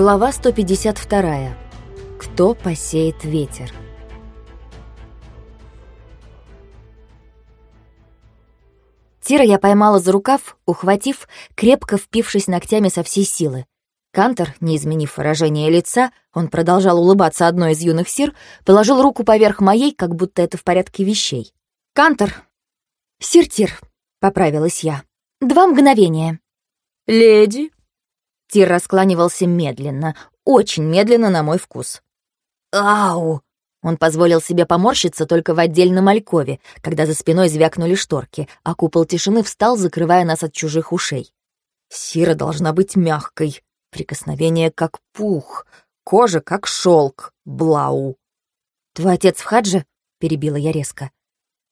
Глава 152. Кто посеет ветер? Тира я поймала за рукав, ухватив, крепко впившись ногтями со всей силы. Кантор, не изменив выражение лица, он продолжал улыбаться одной из юных сир, положил руку поверх моей, как будто это в порядке вещей. «Кантор!» «Сир Тир», — поправилась я. «Два мгновения». «Леди!» Тир раскланивался медленно, очень медленно на мой вкус. «Ау!» Он позволил себе поморщиться только в отдельном алькове, когда за спиной звякнули шторки, а купол тишины встал, закрывая нас от чужих ушей. Сира должна быть мягкой, прикосновение как пух, кожа как шелк, блау. «Твой отец в хадже?» — перебила я резко.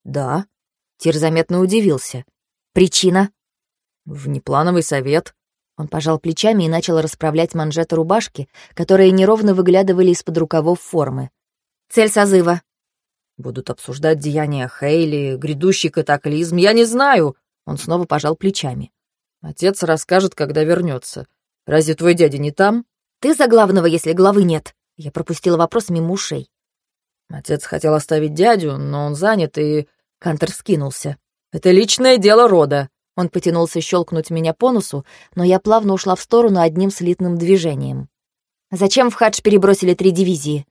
«Да». Тир заметно удивился. «Причина?» «Внеплановый совет», он пожал плечами и начал расправлять манжеты рубашки, которые неровно выглядывали из-под рукавов формы. «Цель созыва?» «Будут обсуждать деяния Хейли, грядущий катаклизм, я не знаю!» Он снова пожал плечами. «Отец расскажет, когда вернется. Разве твой дядя не там?» «Ты за главного, если главы нет!» Я пропустила вопрос мимо ушей. Отец хотел оставить дядю, но он занят и... Кантер скинулся. «Это личное дело рода. Он потянулся щелкнуть меня по носу, но я плавно ушла в сторону одним слитным движением. «Зачем в хадж перебросили три дивизии?»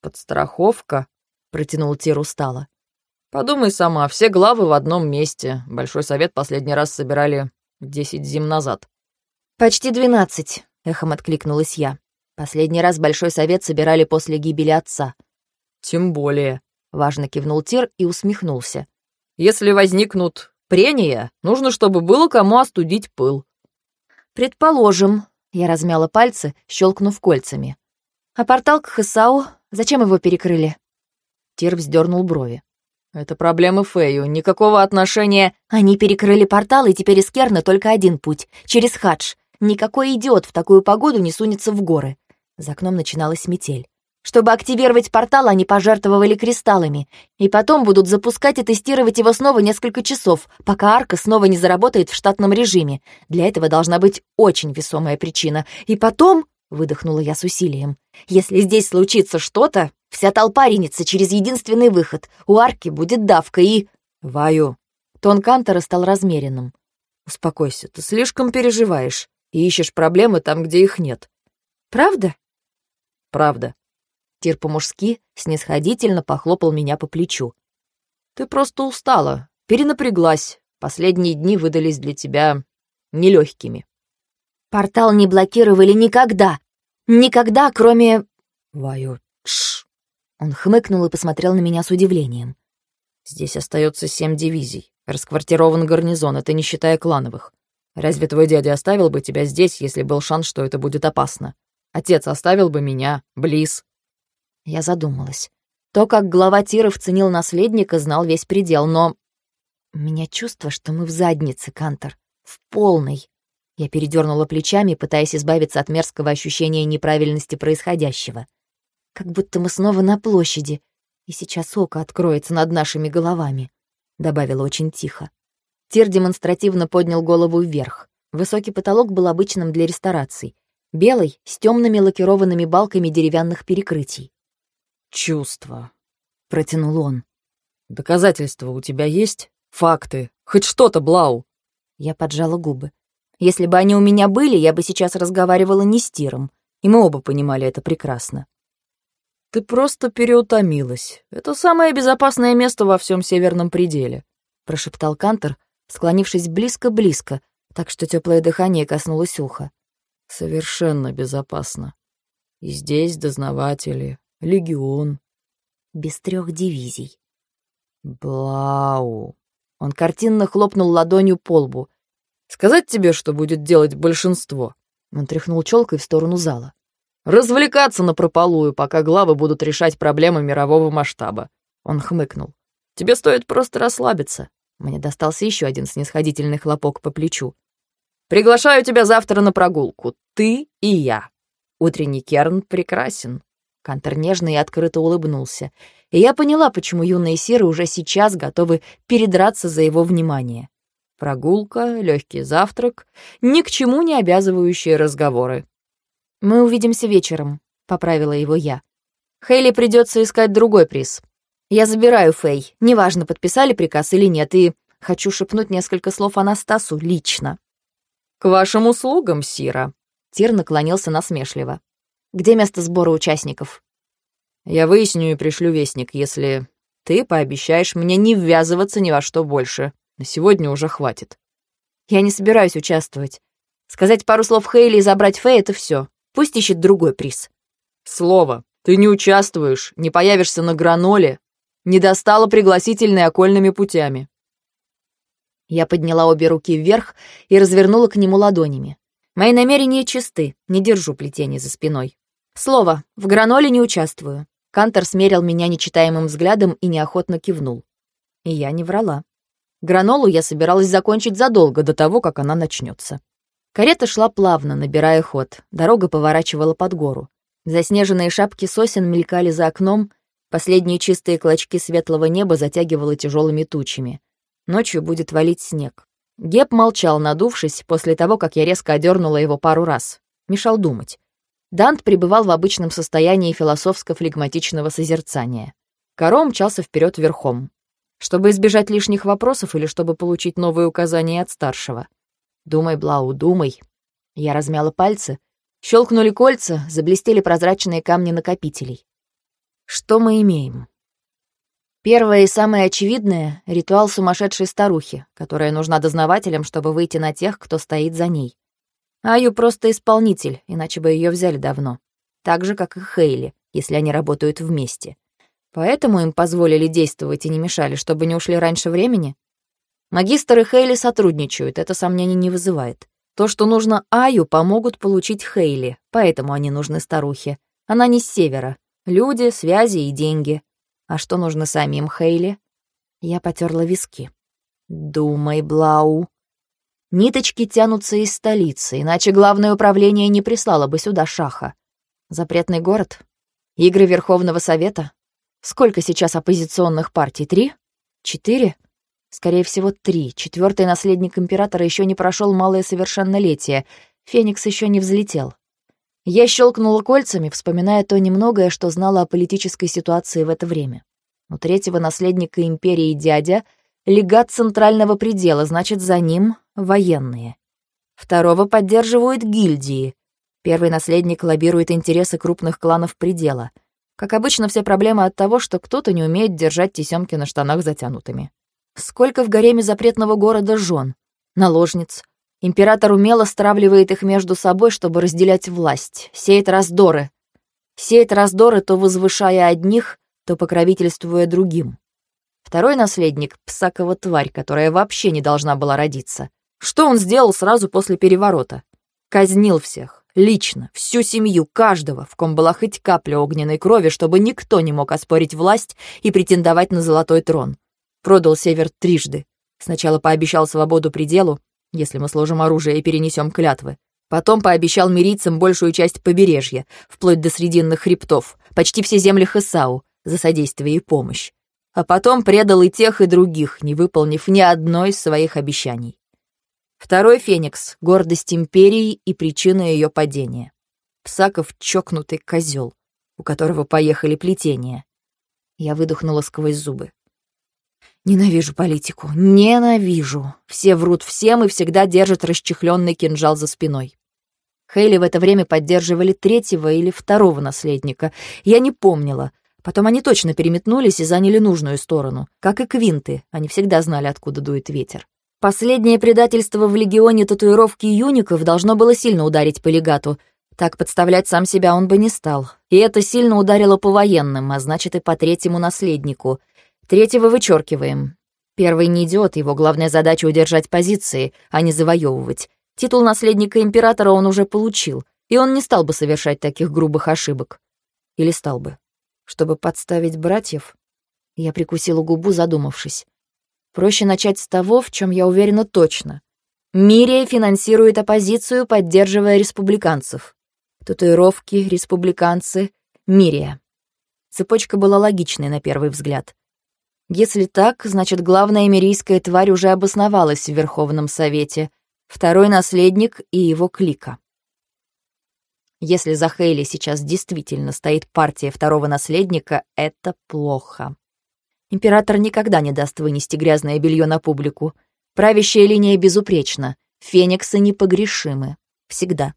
«Подстраховка», — протянул Тир устало. «Подумай сама, все главы в одном месте. Большой совет последний раз собирали десять зим назад». «Почти двенадцать», — эхом откликнулась я. Последний раз Большой совет собирали после гибели отца. «Тем более», — важно кивнул Тир и усмехнулся. «Если возникнут Прения нужно, чтобы было кому остудить пыл. Предположим, я размяла пальцы, щелкнув кольцами. А портал к Хасау, зачем его перекрыли? Тир вздернул брови. Это проблемы Фэю, никакого отношения... Они перекрыли портал, и теперь из Керна только один путь — через Хадж. Никакой идиот в такую погоду не сунется в горы. За окном начиналась метель. Чтобы активировать портал, они пожертвовали кристаллами, и потом будут запускать и тестировать его снова несколько часов, пока арка снова не заработает в штатном режиме. Для этого должна быть очень весомая причина. И потом, — выдохнула я с усилием, — если здесь случится что-то, вся толпа ринется через единственный выход. У арки будет давка и... Ваю. Тон Кантора стал размеренным. Успокойся, ты слишком переживаешь и ищешь проблемы там, где их нет. Правда? Правда. Тир по-мужски снисходительно похлопал меня по плечу. «Ты просто устала, перенапряглась. Последние дни выдались для тебя нелегкими». «Портал не блокировали никогда. Никогда, кроме...» «Ваю, тш!» Он хмыкнул и посмотрел на меня с удивлением. «Здесь остается семь дивизий. Расквартирован гарнизон, это не считая клановых. Разве твой дядя оставил бы тебя здесь, если был шанс, что это будет опасно? Отец оставил бы меня, Близ, я задумалась. То, как глава Тиров ценил наследника, знал весь предел, но... У меня чувство, что мы в заднице, Кантор. В полной. Я передернула плечами, пытаясь избавиться от мерзкого ощущения неправильности происходящего. Как будто мы снова на площади, и сейчас око откроется над нашими головами, — добавила очень тихо. Тир демонстративно поднял голову вверх. Высокий потолок был обычным для рестораций. Белый, с темными лакированными балками деревянных перекрытий чувства», — протянул он. «Доказательства у тебя есть? Факты? Хоть что-то, Блау?» Я поджала губы. Если бы они у меня были, я бы сейчас разговаривала не с Тиром, и мы оба понимали это прекрасно. «Ты просто переутомилась. Это самое безопасное место во всем северном пределе», — прошептал Кантер, склонившись близко-близко, так что теплое дыхание коснулось уха. «Совершенно безопасно. И здесь дознаватели, легион. Без трех дивизий. Блау. Он картинно хлопнул ладонью по лбу. Сказать тебе, что будет делать большинство? Он тряхнул челкой в сторону зала. Развлекаться на прополую, пока главы будут решать проблемы мирового масштаба. Он хмыкнул. Тебе стоит просто расслабиться. Мне достался еще один снисходительный хлопок по плечу. Приглашаю тебя завтра на прогулку. Ты и я. Утренний керн прекрасен. Кантер нежно и открыто улыбнулся, и я поняла, почему юные сиры уже сейчас готовы передраться за его внимание. Прогулка, легкий завтрак, ни к чему не обязывающие разговоры. Мы увидимся вечером, поправила его я. Хейли придется искать другой приз. Я забираю Фэй. Неважно, подписали приказ или нет, и хочу шепнуть несколько слов Анастасу лично. К вашим услугам, Сира. Тир наклонился насмешливо. Где место сбора участников? Я выясню и пришлю вестник, если ты пообещаешь мне не ввязываться ни во что больше. На сегодня уже хватит. Я не собираюсь участвовать. Сказать пару слов Хейли и забрать Фэй — это все. Пусть ищет другой приз. Слово. Ты не участвуешь, не появишься на граноле, не достала пригласительные окольными путями. Я подняла обе руки вверх и развернула к нему ладонями. Мои намерения чисты, не держу плетение за спиной. Слово, в граноле не участвую. Кантор смерил меня нечитаемым взглядом и неохотно кивнул. И я не врала. Гранолу я собиралась закончить задолго до того, как она начнется. Карета шла плавно, набирая ход. Дорога поворачивала под гору. Заснеженные шапки сосен мелькали за окном, последние чистые клочки светлого неба затягивало тяжелыми тучами. Ночью будет валить снег. Геб молчал, надувшись, после того, как я резко одернула его пару раз. Мешал думать. Дант пребывал в обычном состоянии философско-флегматичного созерцания. Каро мчался вперед верхом. Чтобы избежать лишних вопросов или чтобы получить новые указания от старшего. Думай, Блау, думай. Я размяла пальцы. Щелкнули кольца, заблестели прозрачные камни накопителей. Что мы имеем? Первое и самое очевидное — ритуал сумасшедшей старухи, которая нужна дознавателям, чтобы выйти на тех, кто стоит за ней. Аю просто исполнитель, иначе бы ее взяли давно. Так же, как и Хейли, если они работают вместе. Поэтому им позволили действовать и не мешали, чтобы не ушли раньше времени? Магистр и Хейли сотрудничают, это сомнений не вызывает. То, что нужно Аю, помогут получить Хейли, поэтому они нужны старухе. Она не с севера. Люди, связи и деньги. А что нужно самим Хейли? Я потерла виски. Думай, Блау. Ниточки тянутся из столицы, иначе главное управление не прислало бы сюда шаха. Запретный город? Игры Верховного Совета? Сколько сейчас оппозиционных партий? Три? Четыре? Скорее всего, три. Четвертый наследник императора еще не прошел малое совершеннолетие. Феникс еще не взлетел. Я щелкнула кольцами, вспоминая то немногое, что знала о политической ситуации в это время. У третьего наследника империи дядя — легат центрального предела, значит, за ним — военные. Второго поддерживают гильдии. Первый наследник лоббирует интересы крупных кланов предела. Как обычно, все проблемы от того, что кто-то не умеет держать тесемки на штанах затянутыми. Сколько в гареме запретного города жен, наложниц. Император умело стравливает их между собой, чтобы разделять власть, сеет раздоры. Сеет раздоры, то возвышая одних, то покровительствуя другим. Второй наследник — псакова тварь, которая вообще не должна была родиться. Что он сделал сразу после переворота? Казнил всех, лично, всю семью, каждого, в ком была хоть капля огненной крови, чтобы никто не мог оспорить власть и претендовать на золотой трон. Продал Север трижды. Сначала пообещал свободу пределу, если мы сложим оружие и перенесем клятвы. Потом пообещал мирийцам большую часть побережья, вплоть до срединных хребтов, почти все земли Хесау, за содействие и помощь. А потом предал и тех, и других, не выполнив ни одной из своих обещаний. Второй Феникс — гордость империи и причина ее падения. Псаков — чокнутый козел, у которого поехали плетения. Я выдохнула сквозь зубы. Ненавижу политику. Ненавижу. Все врут всем и всегда держат расчехленный кинжал за спиной. Хейли в это время поддерживали третьего или второго наследника. Я не помнила. Потом они точно переметнулись и заняли нужную сторону. Как и квинты, они всегда знали, откуда дует ветер. Последнее предательство в легионе татуировки юников должно было сильно ударить по легату. Так подставлять сам себя он бы не стал. И это сильно ударило по военным, а значит и по третьему наследнику — Третьего вычеркиваем. Первый не идиот, его главная задача — удержать позиции, а не завоевывать. Титул наследника императора он уже получил, и он не стал бы совершать таких грубых ошибок. Или стал бы. Чтобы подставить братьев? Я прикусила губу, задумавшись. Проще начать с того, в чем я уверена точно. Мирия финансирует оппозицию, поддерживая республиканцев. Татуировки, республиканцы, Мирия. Цепочка была логичной на первый взгляд. Если так, значит, главная эмирийская тварь уже обосновалась в Верховном Совете, второй наследник и его клика. Если за Хейли сейчас действительно стоит партия второго наследника, это плохо. Император никогда не даст вынести грязное белье на публику. Правящая линия безупречна. Фениксы непогрешимы. Всегда.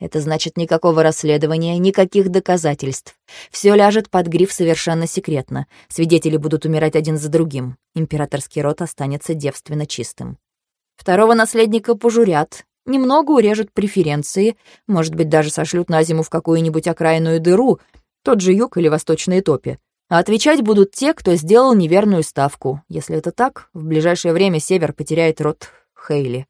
Это значит никакого расследования, никаких доказательств. Все ляжет под гриф совершенно секретно. Свидетели будут умирать один за другим. Императорский род останется девственно чистым. Второго наследника пожурят, немного урежут преференции, может быть, даже сошлют на зиму в какую-нибудь окраинную дыру, тот же юг или восточные топи. А отвечать будут те, кто сделал неверную ставку. Если это так, в ближайшее время Север потеряет род Хейли.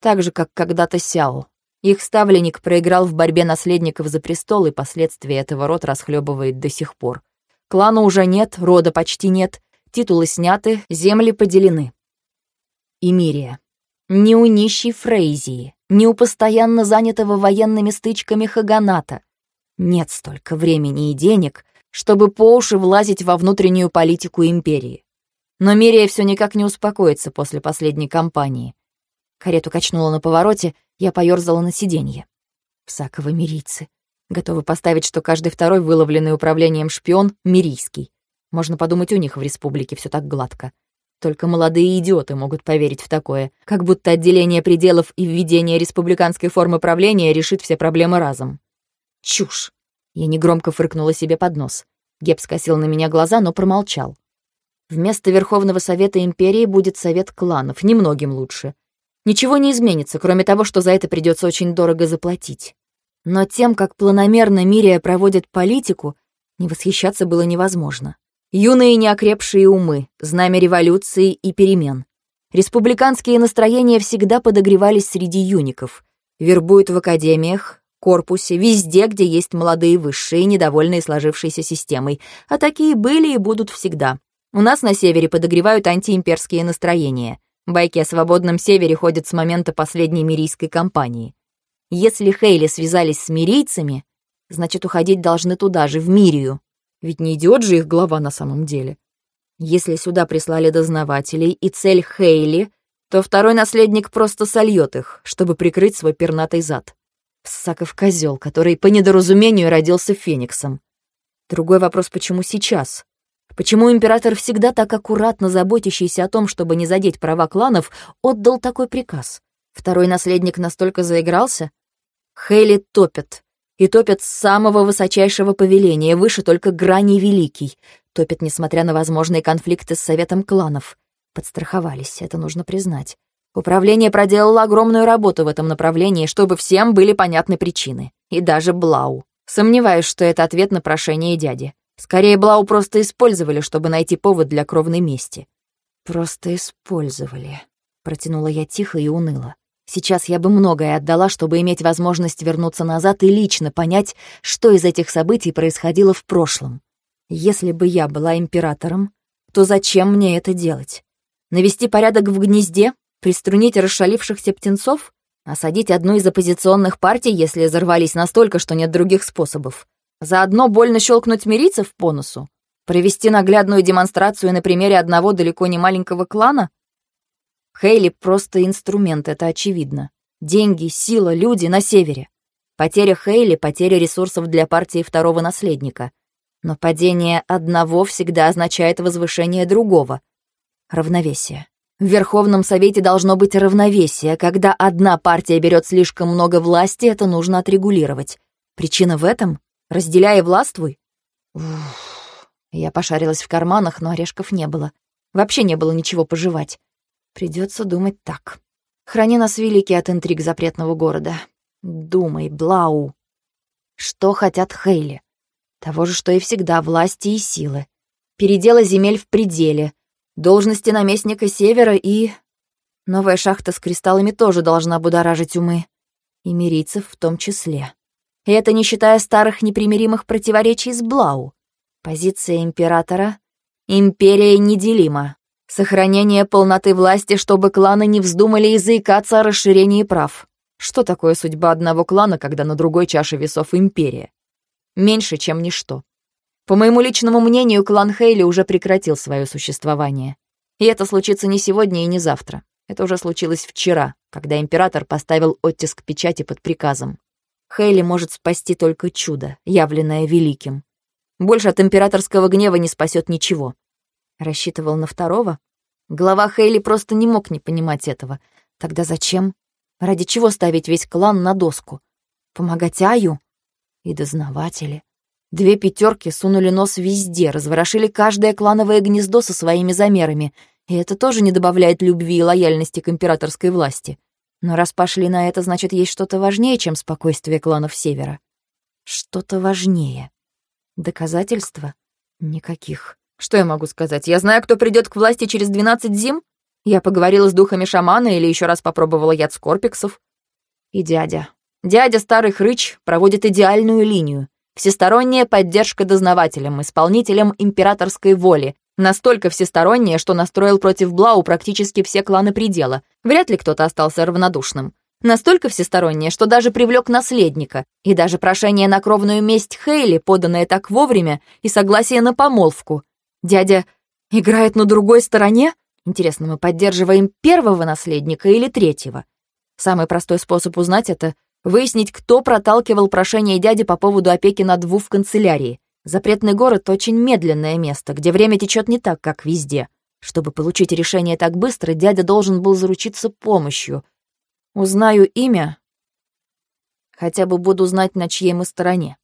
Так же, как когда-то Сяо. Их ставленник проиграл в борьбе наследников за престол, и последствия этого род расхлебывает до сих пор. Клана уже нет, рода почти нет, титулы сняты, земли поделены. Имирия. Ни у нищей Фрейзии, ни у постоянно занятого военными стычками Хаганата. Нет столько времени и денег, чтобы по уши влазить во внутреннюю политику империи. Но Мирия все никак не успокоится после последней кампании. Карету качнула на повороте, я поёрзала на сиденье. Всаковы мирийцы. Готовы поставить, что каждый второй выловленный управлением шпион — мирийский. Можно подумать, у них в республике все так гладко. Только молодые идиоты могут поверить в такое, как будто отделение пределов и введение республиканской формы правления решит все проблемы разом. Чушь! Я негромко фыркнула себе под нос. Геб скосил на меня глаза, но промолчал. Вместо Верховного Совета Империи будет Совет кланов, немногим лучше. Ничего не изменится, кроме того, что за это придется очень дорого заплатить. Но тем, как планомерно Мирия проводит политику, не восхищаться было невозможно. Юные неокрепшие умы, знамя революции и перемен. Республиканские настроения всегда подогревались среди юников. Вербуют в академиях, корпусе, везде, где есть молодые высшие, недовольные сложившейся системой. А такие были и будут всегда. У нас на севере подогревают антиимперские настроения. Байки о свободном севере ходят с момента последней мирийской кампании. Если Хейли связались с мирийцами, значит, уходить должны туда же, в Мирию. Ведь не идиот же их глава на самом деле. Если сюда прислали дознавателей и цель Хейли, то второй наследник просто сольет их, чтобы прикрыть свой пернатый зад. Саков козел, который по недоразумению родился Фениксом. Другой вопрос, почему сейчас? Почему император, всегда так аккуратно заботящийся о том, чтобы не задеть права кланов, отдал такой приказ? Второй наследник настолько заигрался? Хейли топят. И топят с самого высочайшего повеления, выше только грани великий. Топят, несмотря на возможные конфликты с советом кланов. Подстраховались, это нужно признать. Управление проделало огромную работу в этом направлении, чтобы всем были понятны причины. И даже Блау. Сомневаюсь, что это ответ на прошение дяди. Скорее, Блау просто использовали, чтобы найти повод для кровной мести. «Просто использовали», — протянула я тихо и уныло. Сейчас я бы многое отдала, чтобы иметь возможность вернуться назад и лично понять, что из этих событий происходило в прошлом. Если бы я была императором, то зачем мне это делать? Навести порядок в гнезде? Приструнить расшалившихся птенцов? Осадить одну из оппозиционных партий, если взорвались настолько, что нет других способов? Заодно больно щелкнуть мирийцев по носу? Провести наглядную демонстрацию на примере одного далеко не маленького клана? Хейли просто инструмент, это очевидно. Деньги, сила, люди на севере. Потеря Хейли — потеря ресурсов для партии второго наследника. Но падение одного всегда означает возвышение другого. Равновесие. В Верховном Совете должно быть равновесие. Когда одна партия берет слишком много власти, это нужно отрегулировать. Причина в этом? Разделяя властвуй? Уф. Я пошарилась в карманах, но орешков не было. Вообще не было ничего пожевать. Придется думать так. Храни нас великий от интриг запретного города. Думай, Блау. Что хотят Хейли? Того же, что и всегда, власти и силы. Передела земель в пределе. Должности наместника Севера и... Новая шахта с кристаллами тоже должна будоражить умы. И мирийцев в том числе. И это не считая старых непримиримых противоречий с Блау. Позиция императора — империя неделима. Сохранение полноты власти, чтобы кланы не вздумали и заикаться о расширении прав. Что такое судьба одного клана, когда на другой чаше весов империя? Меньше, чем ничто. По моему личному мнению, клан Хейли уже прекратил свое существование. И это случится не сегодня и не завтра. Это уже случилось вчера, когда император поставил оттиск печати под приказом. Хейли может спасти только чудо, явленное великим. Больше от императорского гнева не спасет ничего. Рассчитывал на второго? Глава Хейли просто не мог не понимать этого. Тогда зачем? Ради чего ставить весь клан на доску? Помогать Аю? И дознаватели? Две пятерки сунули нос везде, разворошили каждое клановое гнездо со своими замерами, и это тоже не добавляет любви и лояльности к императорской власти. Но раз пошли на это, значит, есть что-то важнее, чем спокойствие кланов Севера. Что-то важнее. Доказательства? Никаких. Что я могу сказать? Я знаю, кто придет к власти через 12 зим? Я поговорила с духами шамана или еще раз попробовала яд скорпиксов. И дядя. Дядя Старый Хрыч проводит идеальную линию. Всесторонняя поддержка дознавателям, исполнителям императорской воли. Настолько всесторонняя, что настроил против Блау практически все кланы предела. Вряд ли кто-то остался равнодушным. Настолько всесторонняя, что даже привлек наследника, и даже прошение на кровную месть Хейли, поданное так вовремя, и согласие на помолвку. Дядя играет на другой стороне? Интересно, мы поддерживаем первого наследника или третьего? Самый простой способ узнать это — выяснить, кто проталкивал прошение дяди по поводу опеки над Ву в канцелярии. Запретный город — очень медленное место, где время течет не так, как везде. Чтобы получить решение так быстро, дядя должен был заручиться помощью — Узнаю имя, хотя бы буду знать, на чьей мы стороне.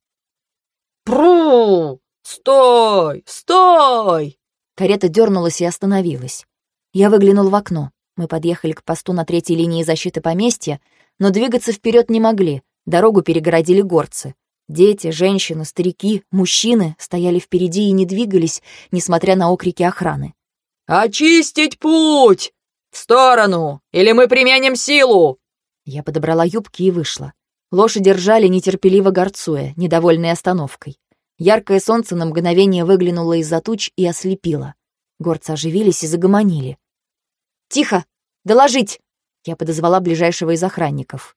Пру! Стой! Стой! Карета дернулась и остановилась. Я выглянул в окно. Мы подъехали к посту на третьей линии защиты поместья, но двигаться вперед не могли. Дорогу перегородили горцы. Дети, женщины, старики, мужчины стояли впереди и не двигались, несмотря на окрики охраны. «Очистить путь! В сторону! Или мы применим силу!» Я подобрала юбки и вышла. Лошади ржали, нетерпеливо горцуя, недовольной остановкой. Яркое солнце на мгновение выглянуло из-за туч и ослепило. Горцы оживились и загомонили. «Тихо! Доложить!» Я подозвала ближайшего из охранников.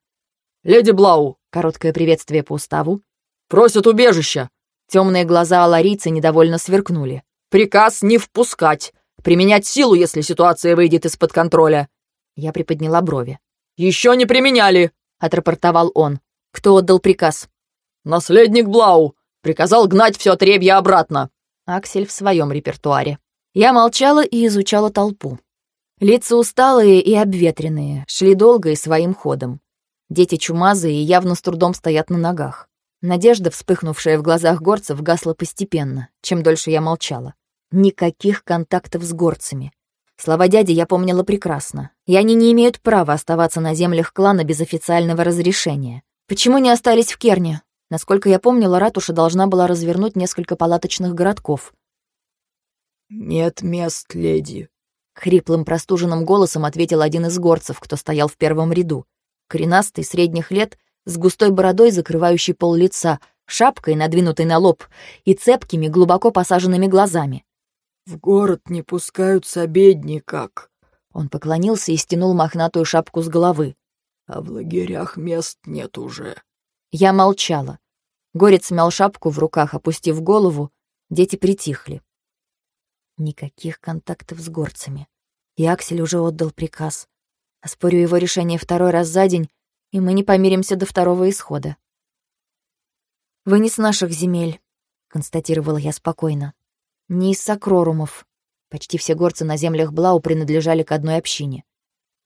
«Леди Блау!» — короткое приветствие по уставу. «Просят убежища!» Темные глаза аларийца недовольно сверкнули. «Приказ не впускать! Применять силу, если ситуация выйдет из-под контроля!» Я приподняла брови. «Еще не применяли!» — отрапортовал он. «Кто отдал приказ?» «Наследник Блау! Приказал гнать все отребье обратно!» Аксель в своем репертуаре. Я молчала и изучала толпу. Лица усталые и обветренные, шли долго и своим ходом. Дети чумазые явно с трудом стоят на ногах. Надежда, вспыхнувшая в глазах горцев, гасла постепенно, чем дольше я молчала. Никаких контактов с горцами. Слова дяди я помнила прекрасно, и они не имеют права оставаться на землях клана без официального разрешения. Почему не остались в Керне? Насколько я помнила, ратуша должна была развернуть несколько палаточных городков. «Нет мест, леди», — хриплым простуженным голосом ответил один из горцев, кто стоял в первом ряду. Коренастый, средних лет, с густой бородой, закрывающей пол лица, шапкой, надвинутой на лоб, и цепкими, глубоко посаженными глазами. «В город не пускают с обедни как». Он поклонился и стянул мохнатую шапку с головы. «А в лагерях мест нет уже». Я молчала. Горец смял шапку в руках, опустив голову. Дети притихли. Никаких контактов с горцами. И Аксель уже отдал приказ. Оспорю его решение второй раз за день, и мы не помиримся до второго исхода. «Вы не с наших земель», — констатировала я спокойно. Не из сакрорумов. Почти все горцы на землях Блау принадлежали к одной общине.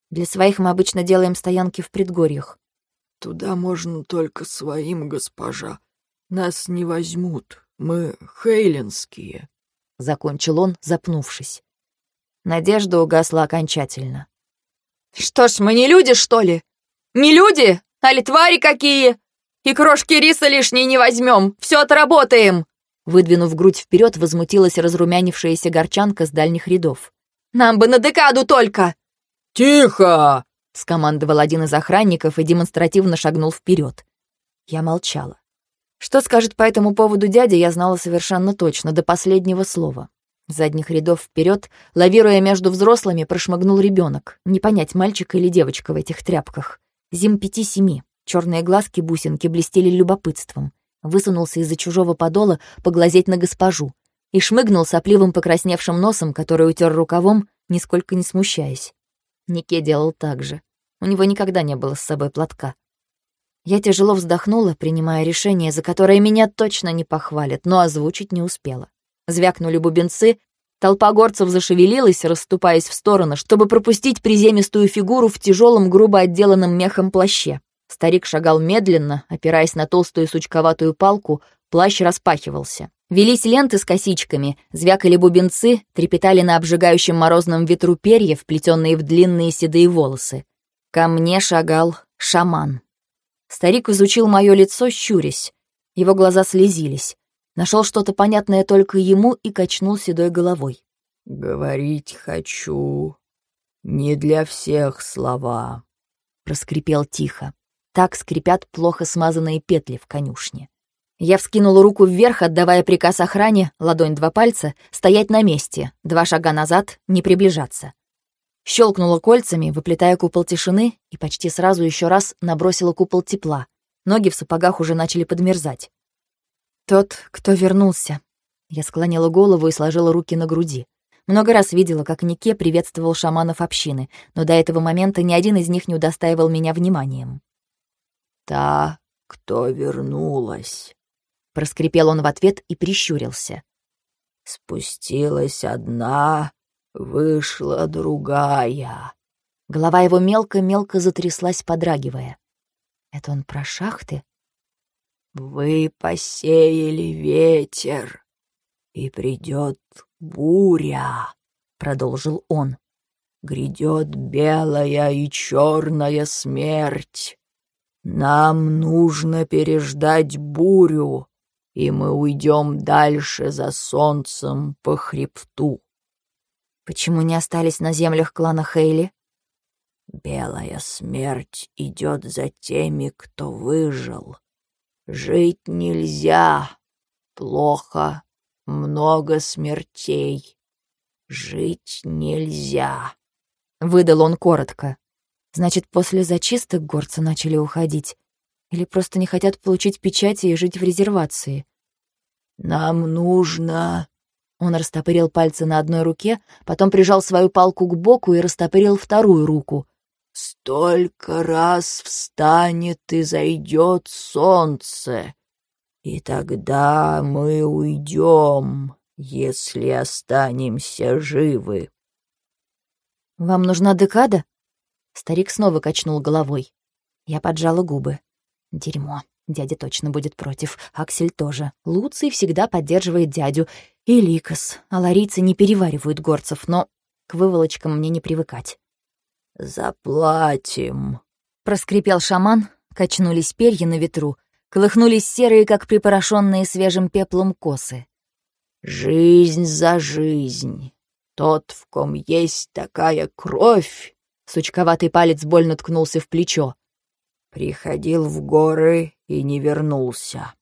Для своих мы обычно делаем стоянки в предгорьях. Туда можно только своим, госпожа. Нас не возьмут. Мы хейлинские. Закончил он, запнувшись. Надежда угасла окончательно. «Что ж, мы не люди, что ли? Не люди? Али твари какие? И крошки риса лишней не возьмем, все отработаем!» Выдвинув грудь вперед, возмутилась разрумянившаяся горчанка с дальних рядов. «Нам бы на декаду только!» «Тихо!» — скомандовал один из охранников и демонстративно шагнул вперед. Я молчала. Что скажет по этому поводу дядя, я знала совершенно точно, до последнего слова. С задних рядов вперед, лавируя между взрослыми, прошмыгнул ребенок. Не понять, мальчик или девочка в этих тряпках. Зим пяти-семи. Черные глазки-бусинки блестели любопытством высунулся из-за чужого подола поглазеть на госпожу и шмыгнул сопливым покрасневшим носом, который утер рукавом, нисколько не смущаясь. Нике делал так же. У него никогда не было с собой платка. Я тяжело вздохнула, принимая решение, за которое меня точно не похвалят, но озвучить не успела. Звякнули бубенцы, толпа горцев зашевелилась, расступаясь в стороны, чтобы пропустить приземистую фигуру в тяжелом, грубо отделанном мехом плаще. Старик шагал медленно, опираясь на толстую сучковатую палку, плащ распахивался. Велись ленты с косичками, звякали бубенцы, трепетали на обжигающем морозном ветру перья, вплетенные в длинные седые волосы. Ко мне шагал шаман. Старик изучил мое лицо, щурясь. Его глаза слезились. Нашел что-то понятное только ему и качнул седой головой. «Говорить хочу. Не для всех слова», — проскрипел тихо. Так скрипят плохо смазанные петли в конюшне. Я вскинула руку вверх, отдавая приказ охране, ладонь два пальца, стоять на месте, два шага назад, не приближаться. Щелкнула кольцами, выплетая купол тишины, и почти сразу еще раз набросила купол тепла. Ноги в сапогах уже начали подмерзать. «Тот, кто вернулся». Я склонила голову и сложила руки на груди. Много раз видела, как Нике приветствовал шаманов общины, но до этого момента ни один из них не удостаивал меня вниманием. «Та, кто вернулась», Проскрипел он в ответ и прищурился. «Спустилась одна, вышла другая». Голова его мелко-мелко затряслась, подрагивая. «Это он про шахты?» «Вы посеяли ветер, и придет буря», — продолжил он. «Грядет белая и черная смерть. Нам нужно переждать бурю, и мы уйдем дальше за солнцем по хребту. Почему не остались на землях клана Хейли? Белая смерть идет за теми, кто выжил. Жить нельзя. Плохо. Много смертей. Жить нельзя. Выдал он коротко. Значит, после зачисток горцы начали уходить. Или просто не хотят получить печати и жить в резервации? «Нам нужно...» Он растопырил пальцы на одной руке, потом прижал свою палку к боку и растопырил вторую руку. «Столько раз встанет и зайдет солнце, и тогда мы уйдем, если останемся живы». «Вам нужна декада?» Старик снова качнул головой. Я поджала губы. Дерьмо. Дядя точно будет против. Аксель тоже. Луций всегда поддерживает дядю. И Ликос. А ларийцы не переваривают горцев, но к выволочкам мне не привыкать. «Заплатим», — проскрипел шаман. Качнулись перья на ветру. Колыхнулись серые, как припорошенные свежим пеплом косы. «Жизнь за жизнь. Тот, в ком есть такая кровь...» Сучковатый палец больно ткнулся в плечо. Приходил в горы и не вернулся.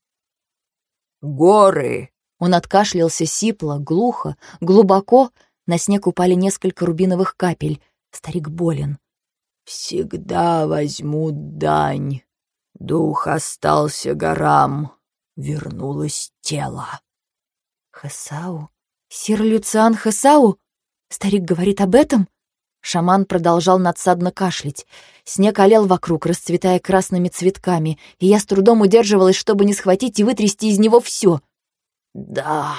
Горы! Он откашлялся сипло, глухо, глубоко. На снег упали несколько рубиновых капель. Старик болен. Всегда возьмут дань. Дух остался горам. Вернулось тело. Хасау? Сир Люциан Хасау? Старик говорит об этом? Шаман продолжал надсадно кашлять. Снег олел вокруг, расцветая красными цветками, и я с трудом удерживалась, чтобы не схватить и вытрясти из него все. «Да...»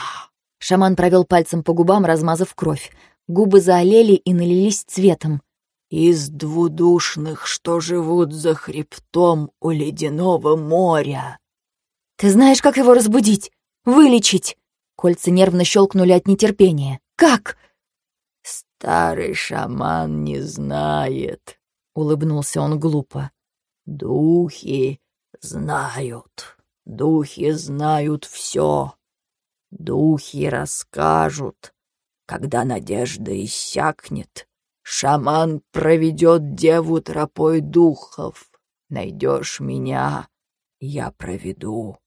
Шаман провел пальцем по губам, размазав кровь. Губы заолели и налились цветом. «Из двудушных, что живут за хребтом у ледяного моря». «Ты знаешь, как его разбудить? Вылечить?» Кольца нервно щелкнули от нетерпения. «Как?» «Старый шаман не знает», — улыбнулся он глупо. «Духи знают, духи знают все. Духи расскажут. Когда надежда иссякнет, шаман проведет деву тропой духов. Найдешь меня, я проведу».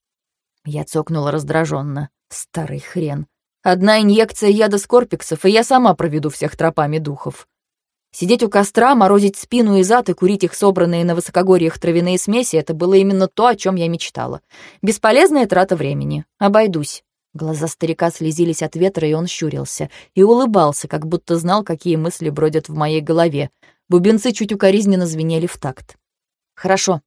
Я цокнула раздраженно. Старый хрен. Одна инъекция яда скорпиксов, и я сама проведу всех тропами духов. Сидеть у костра, морозить спину и зад и курить их собранные на высокогорьях травяные смеси — это было именно то, о чем я мечтала. Бесполезная трата времени. Обойдусь. Глаза старика слезились от ветра, и он щурился. И улыбался, как будто знал, какие мысли бродят в моей голове. Бубенцы чуть укоризненно звенели в такт. «Хорошо.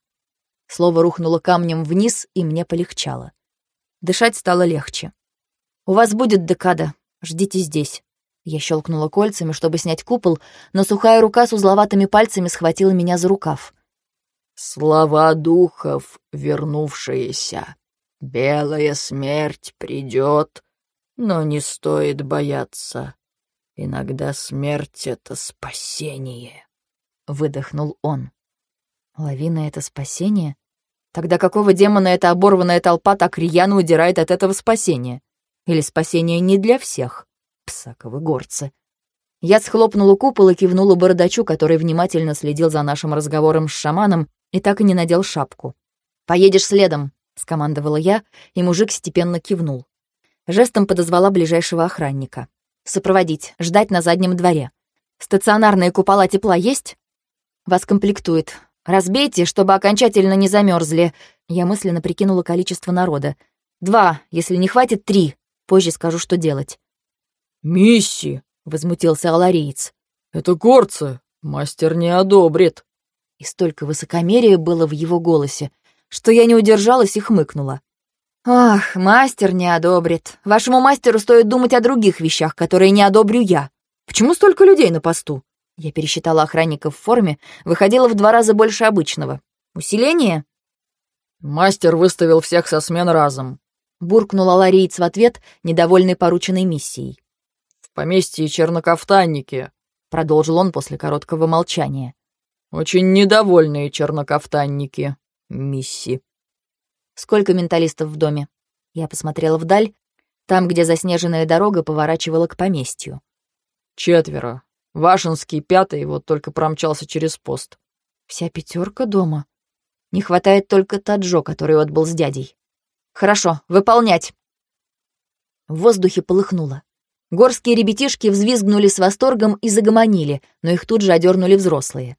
Слово рухнуло камнем вниз, и мне полегчало. Дышать стало легче. «У вас будет декада. Ждите здесь». Я щелкнула кольцами, чтобы снять купол, но сухая рука с узловатыми пальцами схватила меня за рукав. «Слова духов, вернувшиеся. Белая смерть придет, но не стоит бояться. Иногда смерть — это спасение», — выдохнул он. Лавина — это спасение? Тогда какого демона эта оборванная толпа так рьяно удирает от этого спасения? Или спасение не для всех? Псаковы горцы. Я схлопнула купол и кивнула бородачу, который внимательно следил за нашим разговором с шаманом и так и не надел шапку. «Поедешь следом», — скомандовала я, и мужик степенно кивнул. Жестом подозвала ближайшего охранника. «Сопроводить, ждать на заднем дворе. Стационарные купола тепла есть?» «Вас комплектует. Разбейте, чтобы окончательно не замерзли. Я мысленно прикинула количество народа. «Два, если не хватит, три. Позже скажу, что делать». «Мисси!» — возмутился алариец. «Это горцы. Мастер не одобрит». И столько высокомерия было в его голосе, что я не удержалась и хмыкнула. «Ах, мастер не одобрит. Вашему мастеру стоит думать о других вещах, которые не одобрю я. Почему столько людей на посту?» Я пересчитала охранников в форме, выходила в два раза больше обычного. «Усиление?» «Мастер выставил всех со смен разом», — буркнул Алариец в ответ, недовольный порученной миссией поместье чернокафтанники», — продолжил он после короткого молчания. «Очень недовольные чернокафтанники, мисси». «Сколько менталистов в доме?» Я посмотрела вдаль, там, где заснеженная дорога поворачивала к поместью. «Четверо. Вашинский пятый вот только промчался через пост». «Вся пятерка дома? Не хватает только Таджо, который отбыл с дядей. Хорошо, выполнять!» В воздухе полыхнуло. Горские ребятишки взвизгнули с восторгом и загомонили, но их тут же одернули взрослые.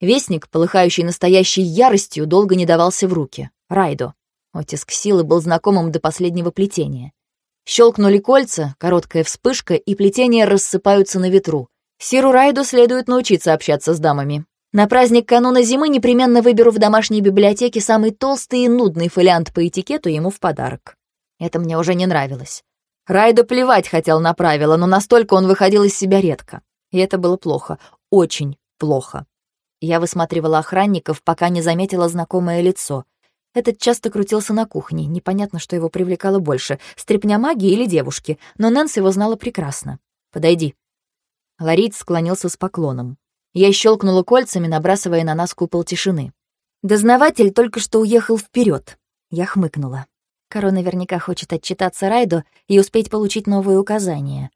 Вестник, полыхающий настоящей яростью, долго не давался в руки. Райдо. Оттиск силы был знакомым до последнего плетения. Щелкнули кольца, короткая вспышка, и плетения рассыпаются на ветру. Сиру Райду следует научиться общаться с дамами. На праздник кануна зимы непременно выберу в домашней библиотеке самый толстый и нудный фолиант по этикету ему в подарок. Это мне уже не нравилось. Райдо плевать хотел на правила, но настолько он выходил из себя редко. И это было плохо, очень плохо. Я высматривала охранников, пока не заметила знакомое лицо. Этот часто крутился на кухне, непонятно, что его привлекало больше, стряпня магии или девушки, но Нэнс его знала прекрасно. «Подойди». Ларит склонился с поклоном. Я щелкнула кольцами, набрасывая на нас купол тишины. Дознаватель только что уехал вперед. Я хмыкнула. Коро наверняка хочет отчитаться Райду и успеть получить новые указания.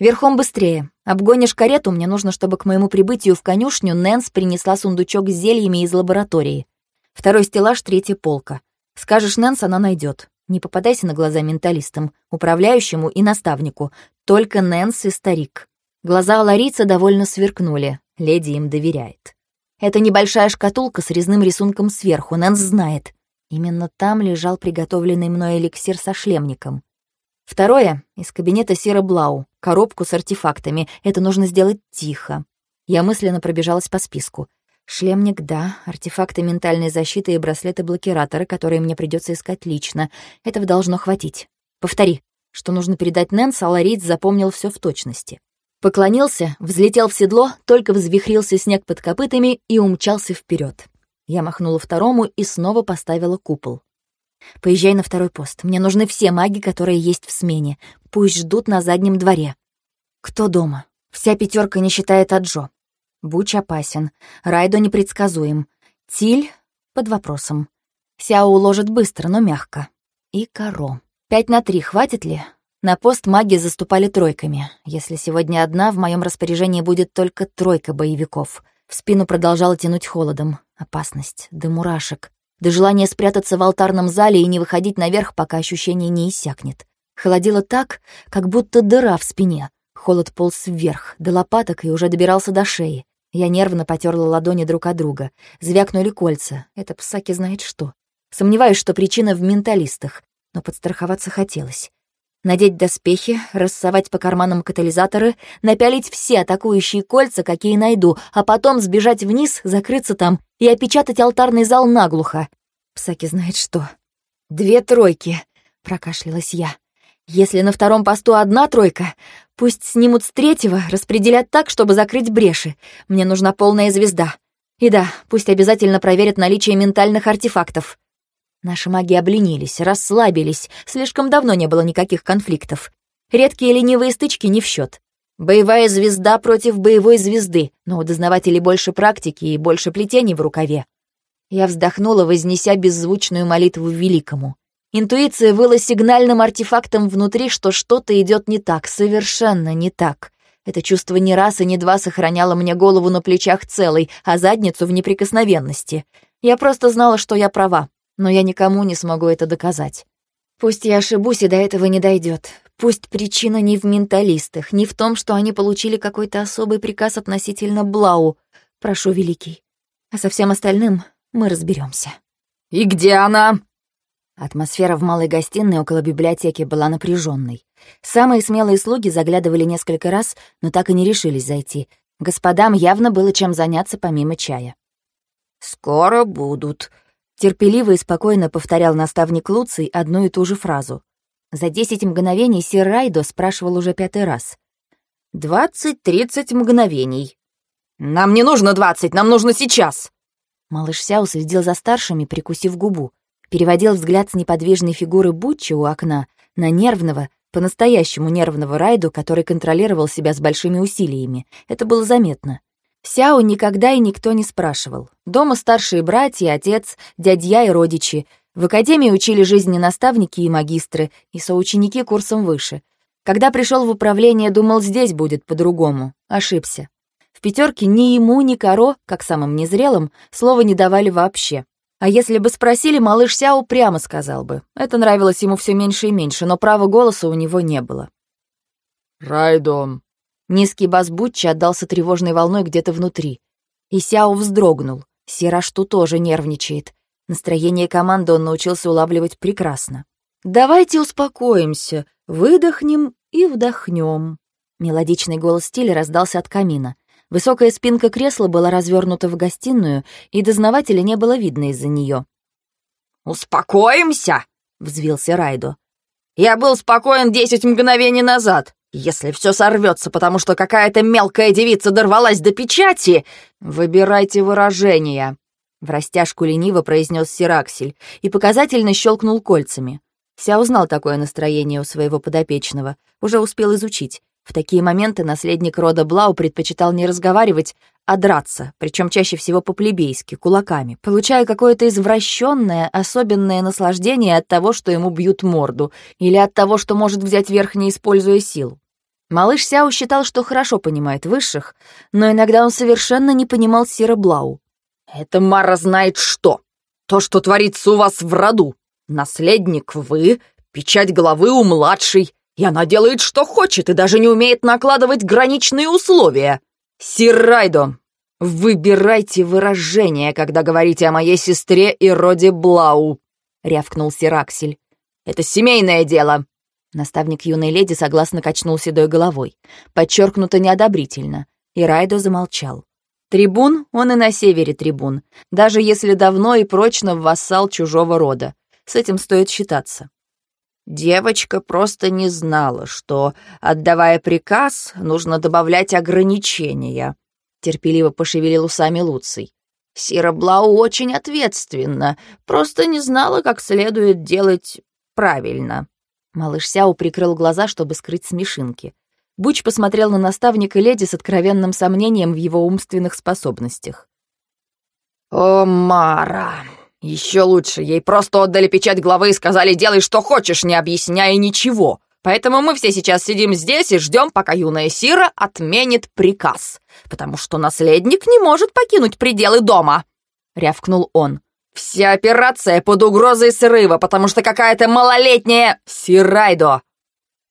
«Верхом быстрее. Обгонишь карету, мне нужно, чтобы к моему прибытию в конюшню Нэнс принесла сундучок с зельями из лаборатории. Второй стеллаж, третья полка. Скажешь Нэнс, она найдет. Не попадайся на глаза менталистам, управляющему и наставнику. Только Нэнс и старик». Глаза Ларицы довольно сверкнули. Леди им доверяет. Это небольшая шкатулка с резным рисунком сверху, Нэнс знает. Именно там лежал приготовленный мной эликсир со шлемником. Второе — из кабинета Сера Блау, коробку с артефактами. Это нужно сделать тихо. Я мысленно пробежалась по списку. Шлемник — да, артефакты ментальной защиты и браслеты-блокираторы, которые мне придется искать лично. Этого должно хватить. Повтори. Что нужно передать Нэнс, а Ларит запомнил все в точности. Поклонился, взлетел в седло, только взвихрился снег под копытами и умчался вперед. Я махнула второму и снова поставила купол. «Поезжай на второй пост. Мне нужны все маги, которые есть в смене. Пусть ждут на заднем дворе». «Кто дома?» «Вся пятерка не считает Аджо. Буч опасен. Райдо непредсказуем. Тиль под вопросом. Сяо уложит быстро, но мягко. И Каро. Пять на три хватит ли? На пост маги заступали тройками. Если сегодня одна, в моем распоряжении будет только тройка боевиков. В спину продолжало тянуть холодом. Опасность, до мурашек, до желания спрятаться в алтарном зале и не выходить наверх, пока ощущение не иссякнет. Холодило так, как будто дыра в спине. Холод полз вверх, до лопаток и уже добирался до шеи. Я нервно потерла ладони друг от друга. Звякнули кольца. Это псаки знает что. Сомневаюсь, что причина в менталистах, но подстраховаться хотелось надеть доспехи, рассовать по карманам катализаторы, напялить все атакующие кольца, какие найду, а потом сбежать вниз, закрыться там и опечатать алтарный зал наглухо. Псаки знает что. «Две тройки», — прокашлялась я. «Если на втором посту одна тройка, пусть снимут с третьего, распределят так, чтобы закрыть бреши. Мне нужна полная звезда. И да, пусть обязательно проверят наличие ментальных артефактов». Наши маги обленились, расслабились, слишком давно не было никаких конфликтов. Редкие ленивые стычки не в счет. Боевая звезда против боевой звезды, но у дознавателей больше практики и больше плетений в рукаве. Я вздохнула, вознеся беззвучную молитву великому. Интуиция выла сигнальным артефактом внутри, что что-то идет не так, совершенно не так. Это чувство не раз и не два сохраняло мне голову на плечах целой, а задницу в неприкосновенности. Я просто знала, что я права, но я никому не смогу это доказать. Пусть я ошибусь, и до этого не дойдет. Пусть причина не в менталистах, не в том, что они получили какой-то особый приказ относительно Блау. Прошу, Великий. А со всем остальным мы разберемся. «И где она?» Атмосфера в малой гостиной около библиотеки была напряженной. Самые смелые слуги заглядывали несколько раз, но так и не решились зайти. Господам явно было чем заняться помимо чая. «Скоро будут», Терпеливо и спокойно повторял наставник Луций одну и ту же фразу. За десять мгновений сир Райдо спрашивал уже пятый раз. «Двадцать-тридцать мгновений». «Нам не нужно двадцать, нам нужно сейчас!» Малыш Сяо следил за старшими, прикусив губу. Переводил взгляд с неподвижной фигуры Бутчи у окна на нервного, по-настоящему нервного Райду, который контролировал себя с большими усилиями. Это было заметно. Сяо никогда и никто не спрашивал. Дома старшие братья, отец, дядья и родичи. В академии учили жизни наставники и магистры, и соученики курсом выше. Когда пришел в управление, думал, здесь будет по-другому. Ошибся. В пятерке ни ему, ни Каро, как самым незрелым, слова не давали вообще. А если бы спросили, малыш Сяо прямо сказал бы. Это нравилось ему все меньше и меньше, но права голоса у него не было. «Райдом», Низкий бас Бутчи отдался тревожной волной где-то внутри. И Сяо вздрогнул. Сирашту тоже нервничает. Настроение команды он научился улавливать прекрасно. «Давайте успокоимся, выдохнем и вдохнем». Мелодичный голос стиля раздался от камина. Высокая спинка кресла была развернута в гостиную, и дознавателя не было видно из-за нее. «Успокоимся!» — взвился Райдо. «Я был спокоен десять мгновений назад. Если все сорвется, потому что какая-то мелкая девица дорвалась до печати, выбирайте выражения. В растяжку лениво произнес Сираксель и показательно щелкнул кольцами. Ся узнал такое настроение у своего подопечного, уже успел изучить. В такие моменты наследник рода Блау предпочитал не разговаривать, а драться, причем чаще всего по-плебейски, кулаками, получая какое-то извращенное, особенное наслаждение от того, что ему бьют морду, или от того, что может взять верх, не используя силу. Малыш Сяо считал, что хорошо понимает высших, но иногда он совершенно не понимал Сира Блау. «Это Мара знает что? То, что творится у вас в роду. Наследник вы, печать головы у младшей, и она делает, что хочет, и даже не умеет накладывать граничные условия. Сир Райдо, выбирайте выражение, когда говорите о моей сестре и роде Блау», — рявкнул Сираксель. «Это семейное дело. Наставник юной леди согласно качнул седой головой, подчеркнуто неодобрительно, и Райдо замолчал. Трибун, он и на севере трибун, даже если давно и прочно вассал чужого рода. С этим стоит считаться. Девочка просто не знала, что, отдавая приказ, нужно добавлять ограничения. Терпеливо пошевелил усами Луций. Сира Блау очень ответственна, просто не знала, как следует делать правильно. Малыш Сяо прикрыл глаза, чтобы скрыть смешинки. Буч посмотрел на наставника леди с откровенным сомнением в его умственных способностях. «О, Мара! Еще лучше, ей просто отдали печать главы и сказали «делай, что хочешь, не объясняя ничего». Поэтому мы все сейчас сидим здесь и ждем, пока юная Сира отменит приказ, потому что наследник не может покинуть пределы дома», — рявкнул он. Вся операция под угрозой срыва, потому что какая-то малолетняя Сирайдо.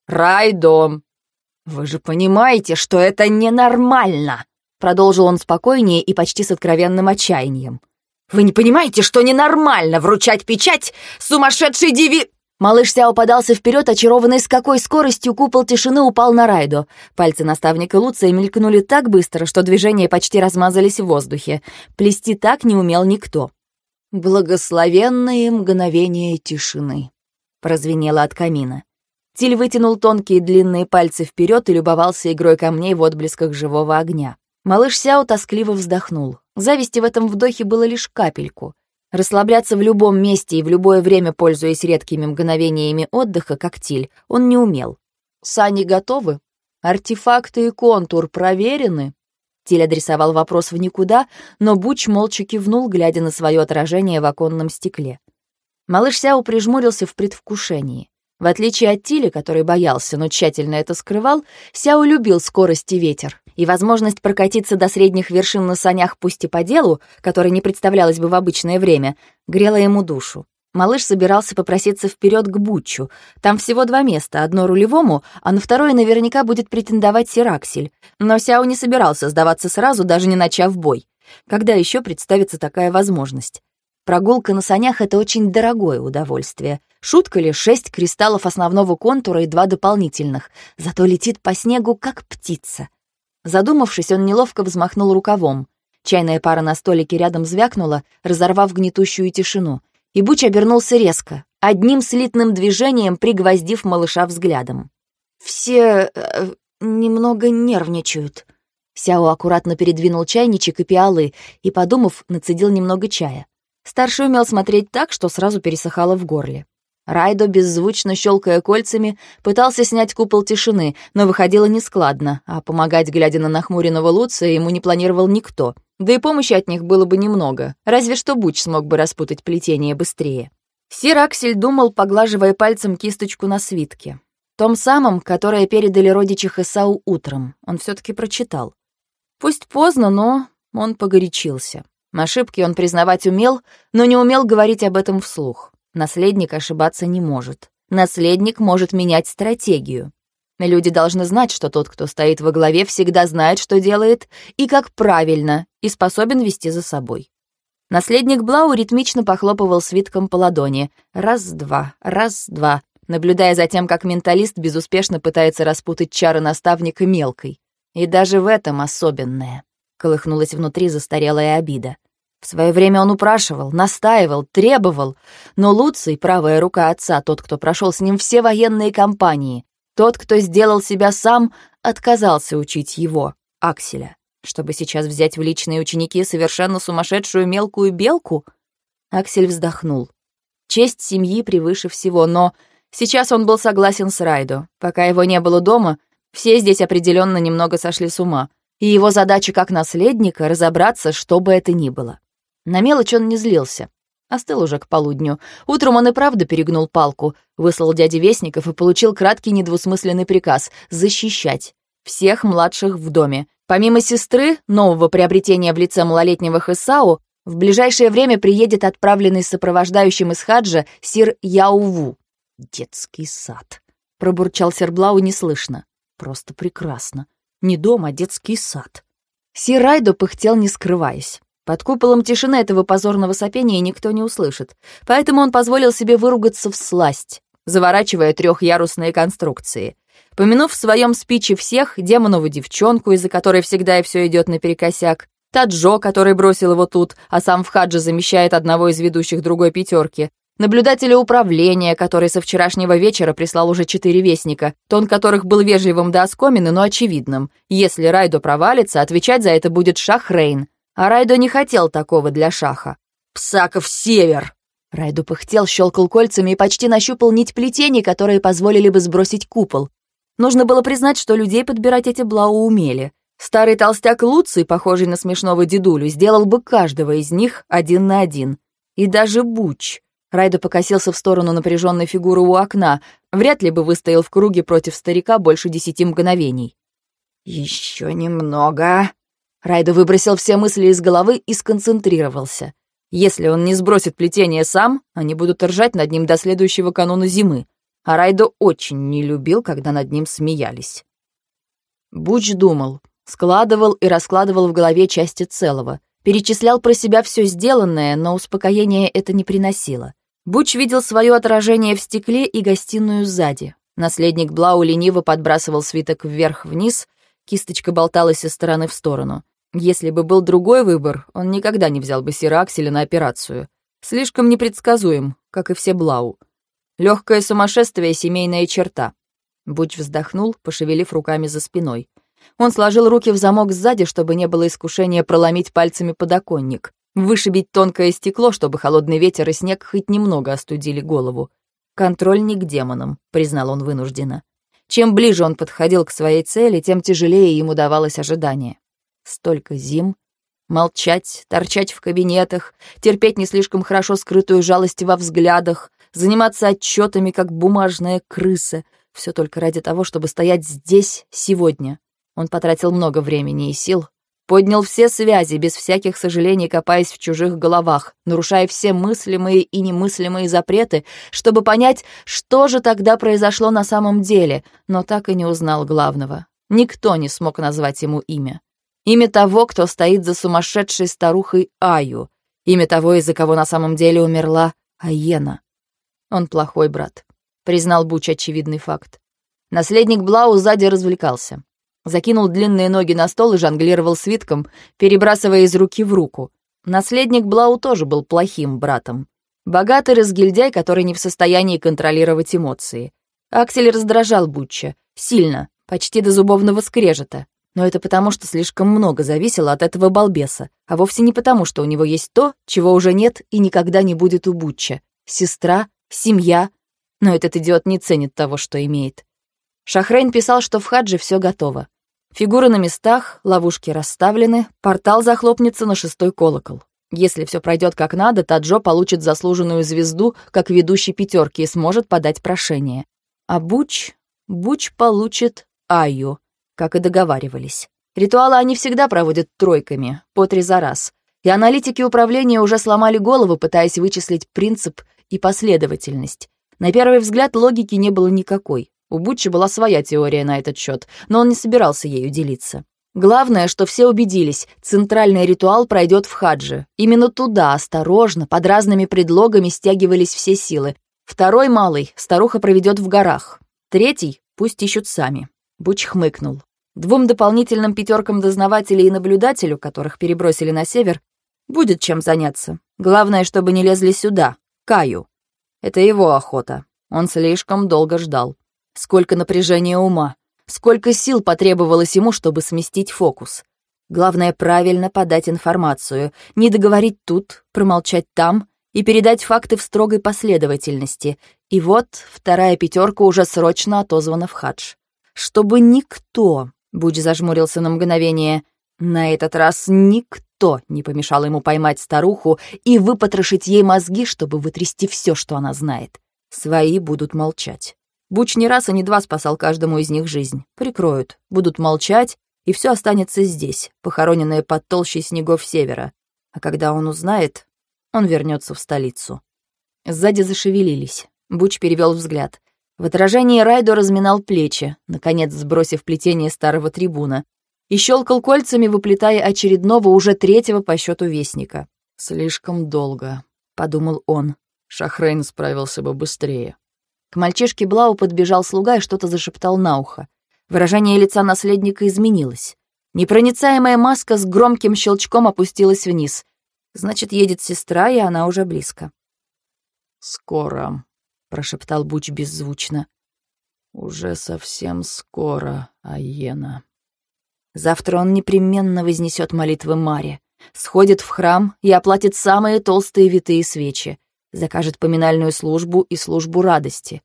Райдо. Вы же понимаете, что это ненормально, продолжил он спокойнее и почти с откровенным отчаянием. Вы не понимаете, что ненормально вручать печать сумасшедшей диви... Малыш Сяо подался вперед, очарованный, с какой скоростью купол тишины упал на Райдо. Пальцы наставника Луция мелькнули так быстро, что движения почти размазались в воздухе. Плести так не умел никто. Благословенные мгновения тишины. Прозвенело от камина. Тиль вытянул тонкие длинные пальцы вперед и любовался игрой камней в отблесках живого огня. Малыш Сяо тоскливо вздохнул. Зависти в этом вдохе было лишь капельку. Расслабляться в любом месте и в любое время, пользуясь редкими мгновениями отдыха, как Тиль, он не умел. «Сани готовы? Артефакты и контур проверены?» Тиль адресовал вопрос в никуда, но Буч молча кивнул, глядя на свое отражение в оконном стекле. Малыш Сяо прижмурился в предвкушении. В отличие от Тиля, который боялся, но тщательно это скрывал, Сяо любил скорость и ветер, и возможность прокатиться до средних вершин на санях пусть и по делу, которое не представлялось бы в обычное время, грела ему душу. Малыш собирался попроситься вперед к Бутчу. Там всего два места, одно рулевому, а на второе наверняка будет претендовать Сираксель. Но Сяо не собирался сдаваться сразу, даже не начав бой. Когда еще представится такая возможность? Прогулка на санях — это очень дорогое удовольствие. Шутка ли, шесть кристаллов основного контура и два дополнительных. Зато летит по снегу, как птица. Задумавшись, он неловко взмахнул рукавом. Чайная пара на столике рядом звякнула, разорвав гнетущую тишину. И Буч обернулся резко, одним слитным движением пригвоздив малыша взглядом. «Все э, немного нервничают». Сяо аккуратно передвинул чайничек и пиалы и, подумав, нацедил немного чая. Старший умел смотреть так, что сразу пересыхало в горле. Райдо, беззвучно щелкая кольцами, пытался снять купол тишины, но выходило нескладно, а помогать, глядя на нахмуренного Луция, ему не планировал никто. Да и помощи от них было бы немного, разве что Буч смог бы распутать плетение быстрее. Сир Аксель думал, поглаживая пальцем кисточку на свитке. Том самом, которое передали родичи Хесау утром, он все таки прочитал. Пусть поздно, но он погорячился. Ошибки он признавать умел, но не умел говорить об этом вслух. Наследник ошибаться не может. Наследник может менять стратегию. Люди должны знать, что тот, кто стоит во главе, всегда знает, что делает и как правильно, и способен вести за собой. Наследник Блау ритмично похлопывал свитком по ладони. Раз-два, раз-два, наблюдая за тем, как менталист безуспешно пытается распутать чары наставника мелкой. И даже в этом особенное. Колыхнулась внутри застарелая обида. В свое время он упрашивал, настаивал, требовал, но Луций, правая рука отца, тот, кто прошел с ним все военные кампании, тот, кто сделал себя сам, отказался учить его, Акселя, чтобы сейчас взять в личные ученики совершенно сумасшедшую мелкую белку. Аксель вздохнул. Честь семьи превыше всего, но сейчас он был согласен с Райдо. Пока его не было дома, все здесь определенно немного сошли с ума — и его задача как наследника — разобраться, что бы это ни было. На мелочь он не злился. Остыл уже к полудню. Утром он и правда перегнул палку, выслал дяде Вестников и получил краткий недвусмысленный приказ — защищать всех младших в доме. Помимо сестры, нового приобретения в лице малолетнего Хесау, в ближайшее время приедет отправленный сопровождающим из хаджа сир Яуву. «Детский сад», — пробурчал Серблау неслышно. «Просто прекрасно. Не дом, а детский сад. Сирайдо пыхтел, не скрываясь. Под куполом тишины этого позорного сопения никто не услышит, поэтому он позволил себе выругаться в сласть, заворачивая трехярусные конструкции. Помянув в своем спиче всех, демонову девчонку, из-за которой всегда и все идет наперекосяк, Таджо, который бросил его тут, а сам в хадже замещает одного из ведущих другой пятерки, наблюдателя управления, который со вчерашнего вечера прислал уже четыре вестника, тон которых был вежливым до оскомины, но очевидным. Если Райдо провалится, отвечать за это будет Шах Рейн. А Райдо не хотел такого для Шаха. «Псаков север!» Райдо пыхтел, щелкал кольцами и почти нащупал нить плетений, которые позволили бы сбросить купол. Нужно было признать, что людей подбирать эти блау умели. Старый толстяк Луций, похожий на смешного дедулю, сделал бы каждого из них один на один. И даже Буч — Райдо покосился в сторону напряженной фигуры у окна. Вряд ли бы выстоял в круге против старика больше десяти мгновений. Еще немного. Райдо выбросил все мысли из головы и сконцентрировался. Если он не сбросит плетение сам, они будут ржать над ним до следующего кануна зимы. А Райдо очень не любил, когда над ним смеялись. Буч думал, складывал и раскладывал в голове части целого. Перечислял про себя все сделанное, но успокоения это не приносило. Буч видел свое отражение в стекле и гостиную сзади. Наследник Блау лениво подбрасывал свиток вверх-вниз, кисточка болталась из стороны в сторону. Если бы был другой выбор, он никогда не взял бы Сира на операцию. Слишком непредсказуем, как и все Блау. Легкое сумасшествие — семейная черта. Буч вздохнул, пошевелив руками за спиной. Он сложил руки в замок сзади, чтобы не было искушения проломить пальцами подоконник, вышибить тонкое стекло, чтобы холодный ветер и снег хоть немного остудили голову. «Контроль не к демонам», — признал он вынужденно. Чем ближе он подходил к своей цели, тем тяжелее ему давалось ожидание. Столько зим, молчать, торчать в кабинетах, терпеть не слишком хорошо скрытую жалость во взглядах, заниматься отчетами, как бумажная крыса, все только ради того, чтобы стоять здесь сегодня. Он потратил много времени и сил, поднял все связи, без всяких сожалений копаясь в чужих головах, нарушая все мыслимые и немыслимые запреты, чтобы понять, что же тогда произошло на самом деле, но так и не узнал главного. Никто не смог назвать ему имя. Имя того, кто стоит за сумасшедшей старухой Аю. Имя того, из-за кого на самом деле умерла Аена. Он плохой брат, признал Буч очевидный факт. Наследник Блау сзади развлекался. Закинул длинные ноги на стол и жонглировал свитком, перебрасывая из руки в руку. Наследник Блау тоже был плохим братом. Богатый разгильдяй, который не в состоянии контролировать эмоции. Аксель раздражал Бутча. Сильно, почти до зубовного скрежета. Но это потому, что слишком много зависело от этого балбеса, а вовсе не потому, что у него есть то, чего уже нет и никогда не будет у Бутча. Сестра, семья. Но этот идиот не ценит того, что имеет. Шахрейн писал, что в хадже все готово. Фигуры на местах, ловушки расставлены, портал захлопнется на шестой колокол. Если все пройдет как надо, Таджо получит заслуженную звезду как ведущий пятерки и сможет подать прошение. А Буч... Буч получит Айю, как и договаривались. Ритуалы они всегда проводят тройками, по три за раз. И аналитики управления уже сломали голову, пытаясь вычислить принцип и последовательность. На первый взгляд логики не было никакой. У Бутчи была своя теория на этот счет, но он не собирался ею делиться. Главное, что все убедились, центральный ритуал пройдет в хадже. Именно туда, осторожно, под разными предлогами стягивались все силы. Второй малый старуха проведет в горах. Третий пусть ищут сами. Буч хмыкнул. Двум дополнительным пятеркам дознавателей и наблюдателю, которых перебросили на север, будет чем заняться. Главное, чтобы не лезли сюда, Каю. Это его охота. Он слишком долго ждал. Сколько напряжения ума, сколько сил потребовалось ему, чтобы сместить фокус. Главное правильно подать информацию, не договорить тут, промолчать там и передать факты в строгой последовательности. И вот вторая пятерка уже срочно отозвана в хадж. Чтобы никто, Буч зажмурился на мгновение, на этот раз никто не помешал ему поймать старуху и выпотрошить ей мозги, чтобы вытрясти все, что она знает. Свои будут молчать. Буч не раз и не два спасал каждому из них жизнь. Прикроют, будут молчать, и все останется здесь, похороненное под толщей снегов севера. А когда он узнает, он вернется в столицу. Сзади зашевелились. Буч перевел взгляд. В отражении Райдо разминал плечи, наконец сбросив плетение старого трибуна, и щелкал кольцами, выплетая очередного, уже третьего по счету вестника. «Слишком долго», — подумал он. Шахрейн справился бы быстрее. К мальчишке Блау подбежал слуга и что-то зашептал на ухо. Выражение лица наследника изменилось. Непроницаемая маска с громким щелчком опустилась вниз. Значит, едет сестра, и она уже близко. «Скоро», — прошептал Буч беззвучно. «Уже совсем скоро, Айена». Завтра он непременно вознесет молитвы Маре, сходит в храм и оплатит самые толстые витые свечи закажет поминальную службу и службу радости.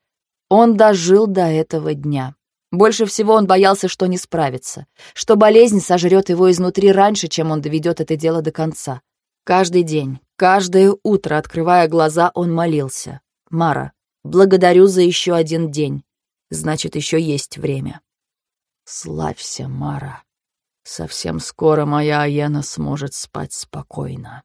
Он дожил до этого дня. Больше всего он боялся, что не справится, что болезнь сожрет его изнутри раньше, чем он доведет это дело до конца. Каждый день, каждое утро, открывая глаза, он молился. «Мара, благодарю за еще один день. Значит, еще есть время». «Славься, Мара. Совсем скоро моя Аена сможет спать спокойно».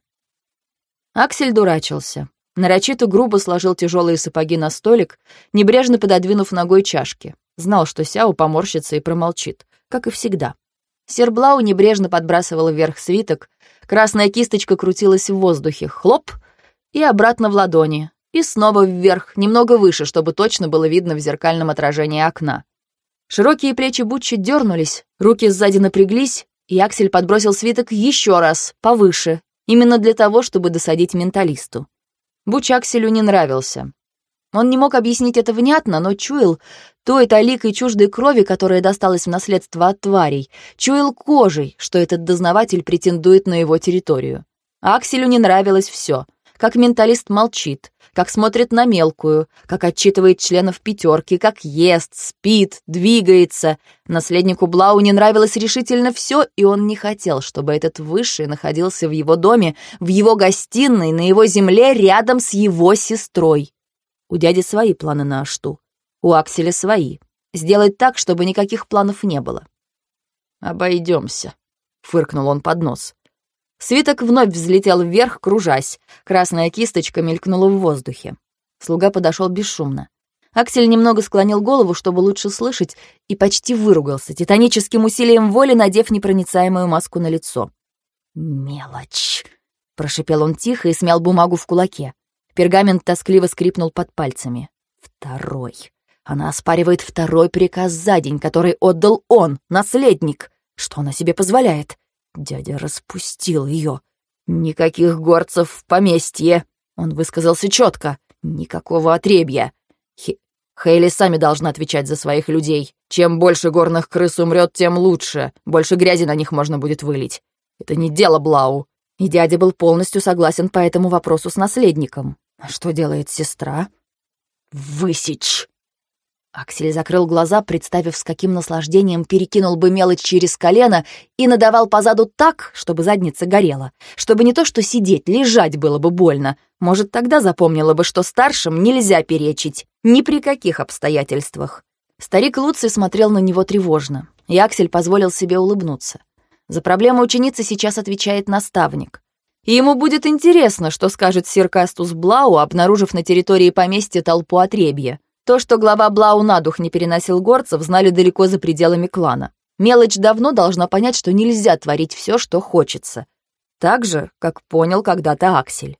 Аксель дурачился. Нарочито грубо сложил тяжелые сапоги на столик, небрежно пододвинув ногой чашки. Знал, что Сяо поморщится и промолчит, как и всегда. Серблау небрежно подбрасывал вверх свиток, красная кисточка крутилась в воздухе, хлоп, и обратно в ладони, и снова вверх, немного выше, чтобы точно было видно в зеркальном отражении окна. Широкие плечи Бутчи дернулись, руки сзади напряглись, и Аксель подбросил свиток еще раз, повыше, именно для того, чтобы досадить менталисту. Буч Акселю не нравился. Он не мог объяснить это внятно, но чуял той таликой чуждой крови, которая досталась в наследство от тварей, чуял кожей, что этот дознаватель претендует на его территорию. Акселю не нравилось все — как менталист молчит, как смотрит на мелкую, как отчитывает членов пятерки, как ест, спит, двигается. Наследнику Блау не нравилось решительно все, и он не хотел, чтобы этот высший находился в его доме, в его гостиной, на его земле, рядом с его сестрой. У дяди свои планы на Ашту, у Акселя свои. Сделать так, чтобы никаких планов не было. «Обойдемся», — фыркнул он под нос. Свиток вновь взлетел вверх, кружась. Красная кисточка мелькнула в воздухе. Слуга подошел бесшумно. Аксель немного склонил голову, чтобы лучше слышать, и почти выругался, титаническим усилием воли надев непроницаемую маску на лицо. «Мелочь!» — прошипел он тихо и смял бумагу в кулаке. Пергамент тоскливо скрипнул под пальцами. «Второй. Она оспаривает второй приказ за день, который отдал он, наследник. Что она себе позволяет? Дядя распустил ее. Никаких горцев в поместье. Он высказался четко. Никакого отребья. Хе Хейли сами должны отвечать за своих людей. Чем больше горных крыс умрет, тем лучше. Больше грязи на них можно будет вылить. Это не дело Блау. И дядя был полностью согласен по этому вопросу с наследником. А что делает сестра? Высечь. Аксель закрыл глаза, представив, с каким наслаждением перекинул бы мелочь через колено и надавал позаду так, чтобы задница горела, чтобы не то что сидеть, лежать было бы больно. Может, тогда запомнила бы, что старшим нельзя перечить, ни при каких обстоятельствах. Старик Луций смотрел на него тревожно, и Аксель позволил себе улыбнуться. За проблему ученицы сейчас отвечает наставник. И ему будет интересно, что скажет сир Кастус Блау, обнаружив на территории поместья толпу отребья. То, что глава Блау на дух не переносил горцев, знали далеко за пределами клана. Мелочь давно должна понять, что нельзя творить все, что хочется. Так же, как понял когда-то Аксель.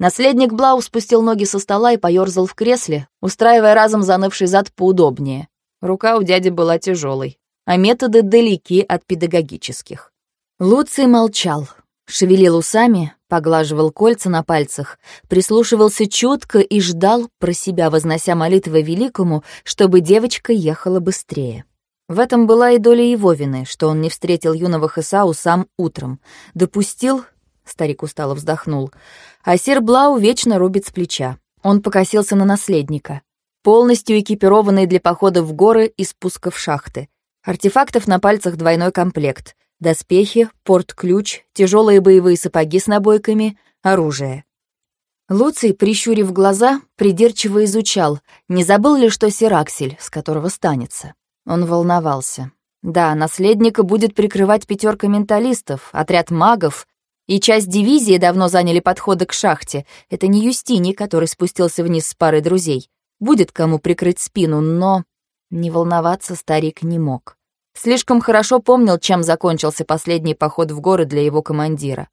Наследник Блау спустил ноги со стола и поерзал в кресле, устраивая разом занывший зад поудобнее. Рука у дяди была тяжелой, а методы далеки от педагогических. Луций молчал, шевелил усами, поглаживал кольца на пальцах, прислушивался чутко и ждал, про себя вознося молитвы великому, чтобы девочка ехала быстрее. В этом была и доля его вины, что он не встретил юного Хесау сам утром. Допустил, старик устало вздохнул, а сир Блау вечно рубит с плеча. Он покосился на наследника, полностью экипированный для похода в горы и спуска в шахты. Артефактов на пальцах двойной комплект — Доспехи, порт-ключ, тяжелые боевые сапоги с набойками, оружие. Луций, прищурив глаза, придирчиво изучал, не забыл ли, что Сираксель, с которого станется. Он волновался. Да, наследника будет прикрывать пятерка менталистов, отряд магов, и часть дивизии давно заняли подходы к шахте. Это не Юстини, который спустился вниз с парой друзей. Будет кому прикрыть спину, но... Не волноваться старик не мог. Слишком хорошо помнил, чем закончился последний поход в горы для его командира.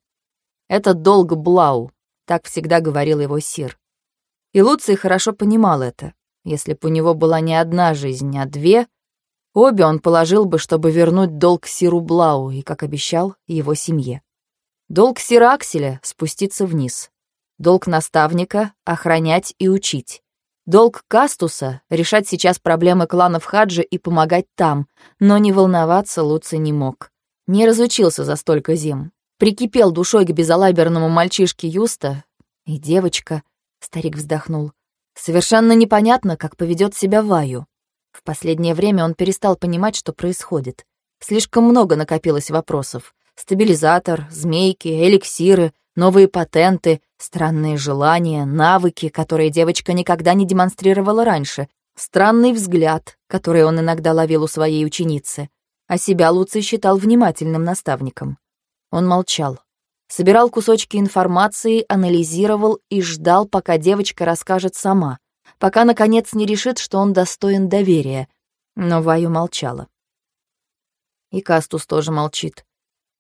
Это долг Блау, так всегда говорил его Сир. И Луций хорошо понимал это. Если бы у него была не одна жизнь, а две, обе он положил бы, чтобы вернуть долг Сиру Блау и, как обещал, его семье. Долг Сира Акселя — спуститься вниз. Долг наставника — охранять и учить. Долг Кастуса — решать сейчас проблемы кланов Хаджи и помогать там, но не волноваться Луци не мог. Не разучился за столько зим. Прикипел душой к безалаберному мальчишке Юста. И девочка, старик вздохнул, совершенно непонятно, как поведет себя Ваю. В последнее время он перестал понимать, что происходит. Слишком много накопилось вопросов. Стабилизатор, змейки, эликсиры, новые патенты, странные желания, навыки, которые девочка никогда не демонстрировала раньше, странный взгляд, который он иногда ловил у своей ученицы. А себя Луций считал внимательным наставником. Он молчал. Собирал кусочки информации, анализировал и ждал, пока девочка расскажет сама, пока, наконец, не решит, что он достоин доверия. Но Ваю молчала. И Кастус тоже молчит.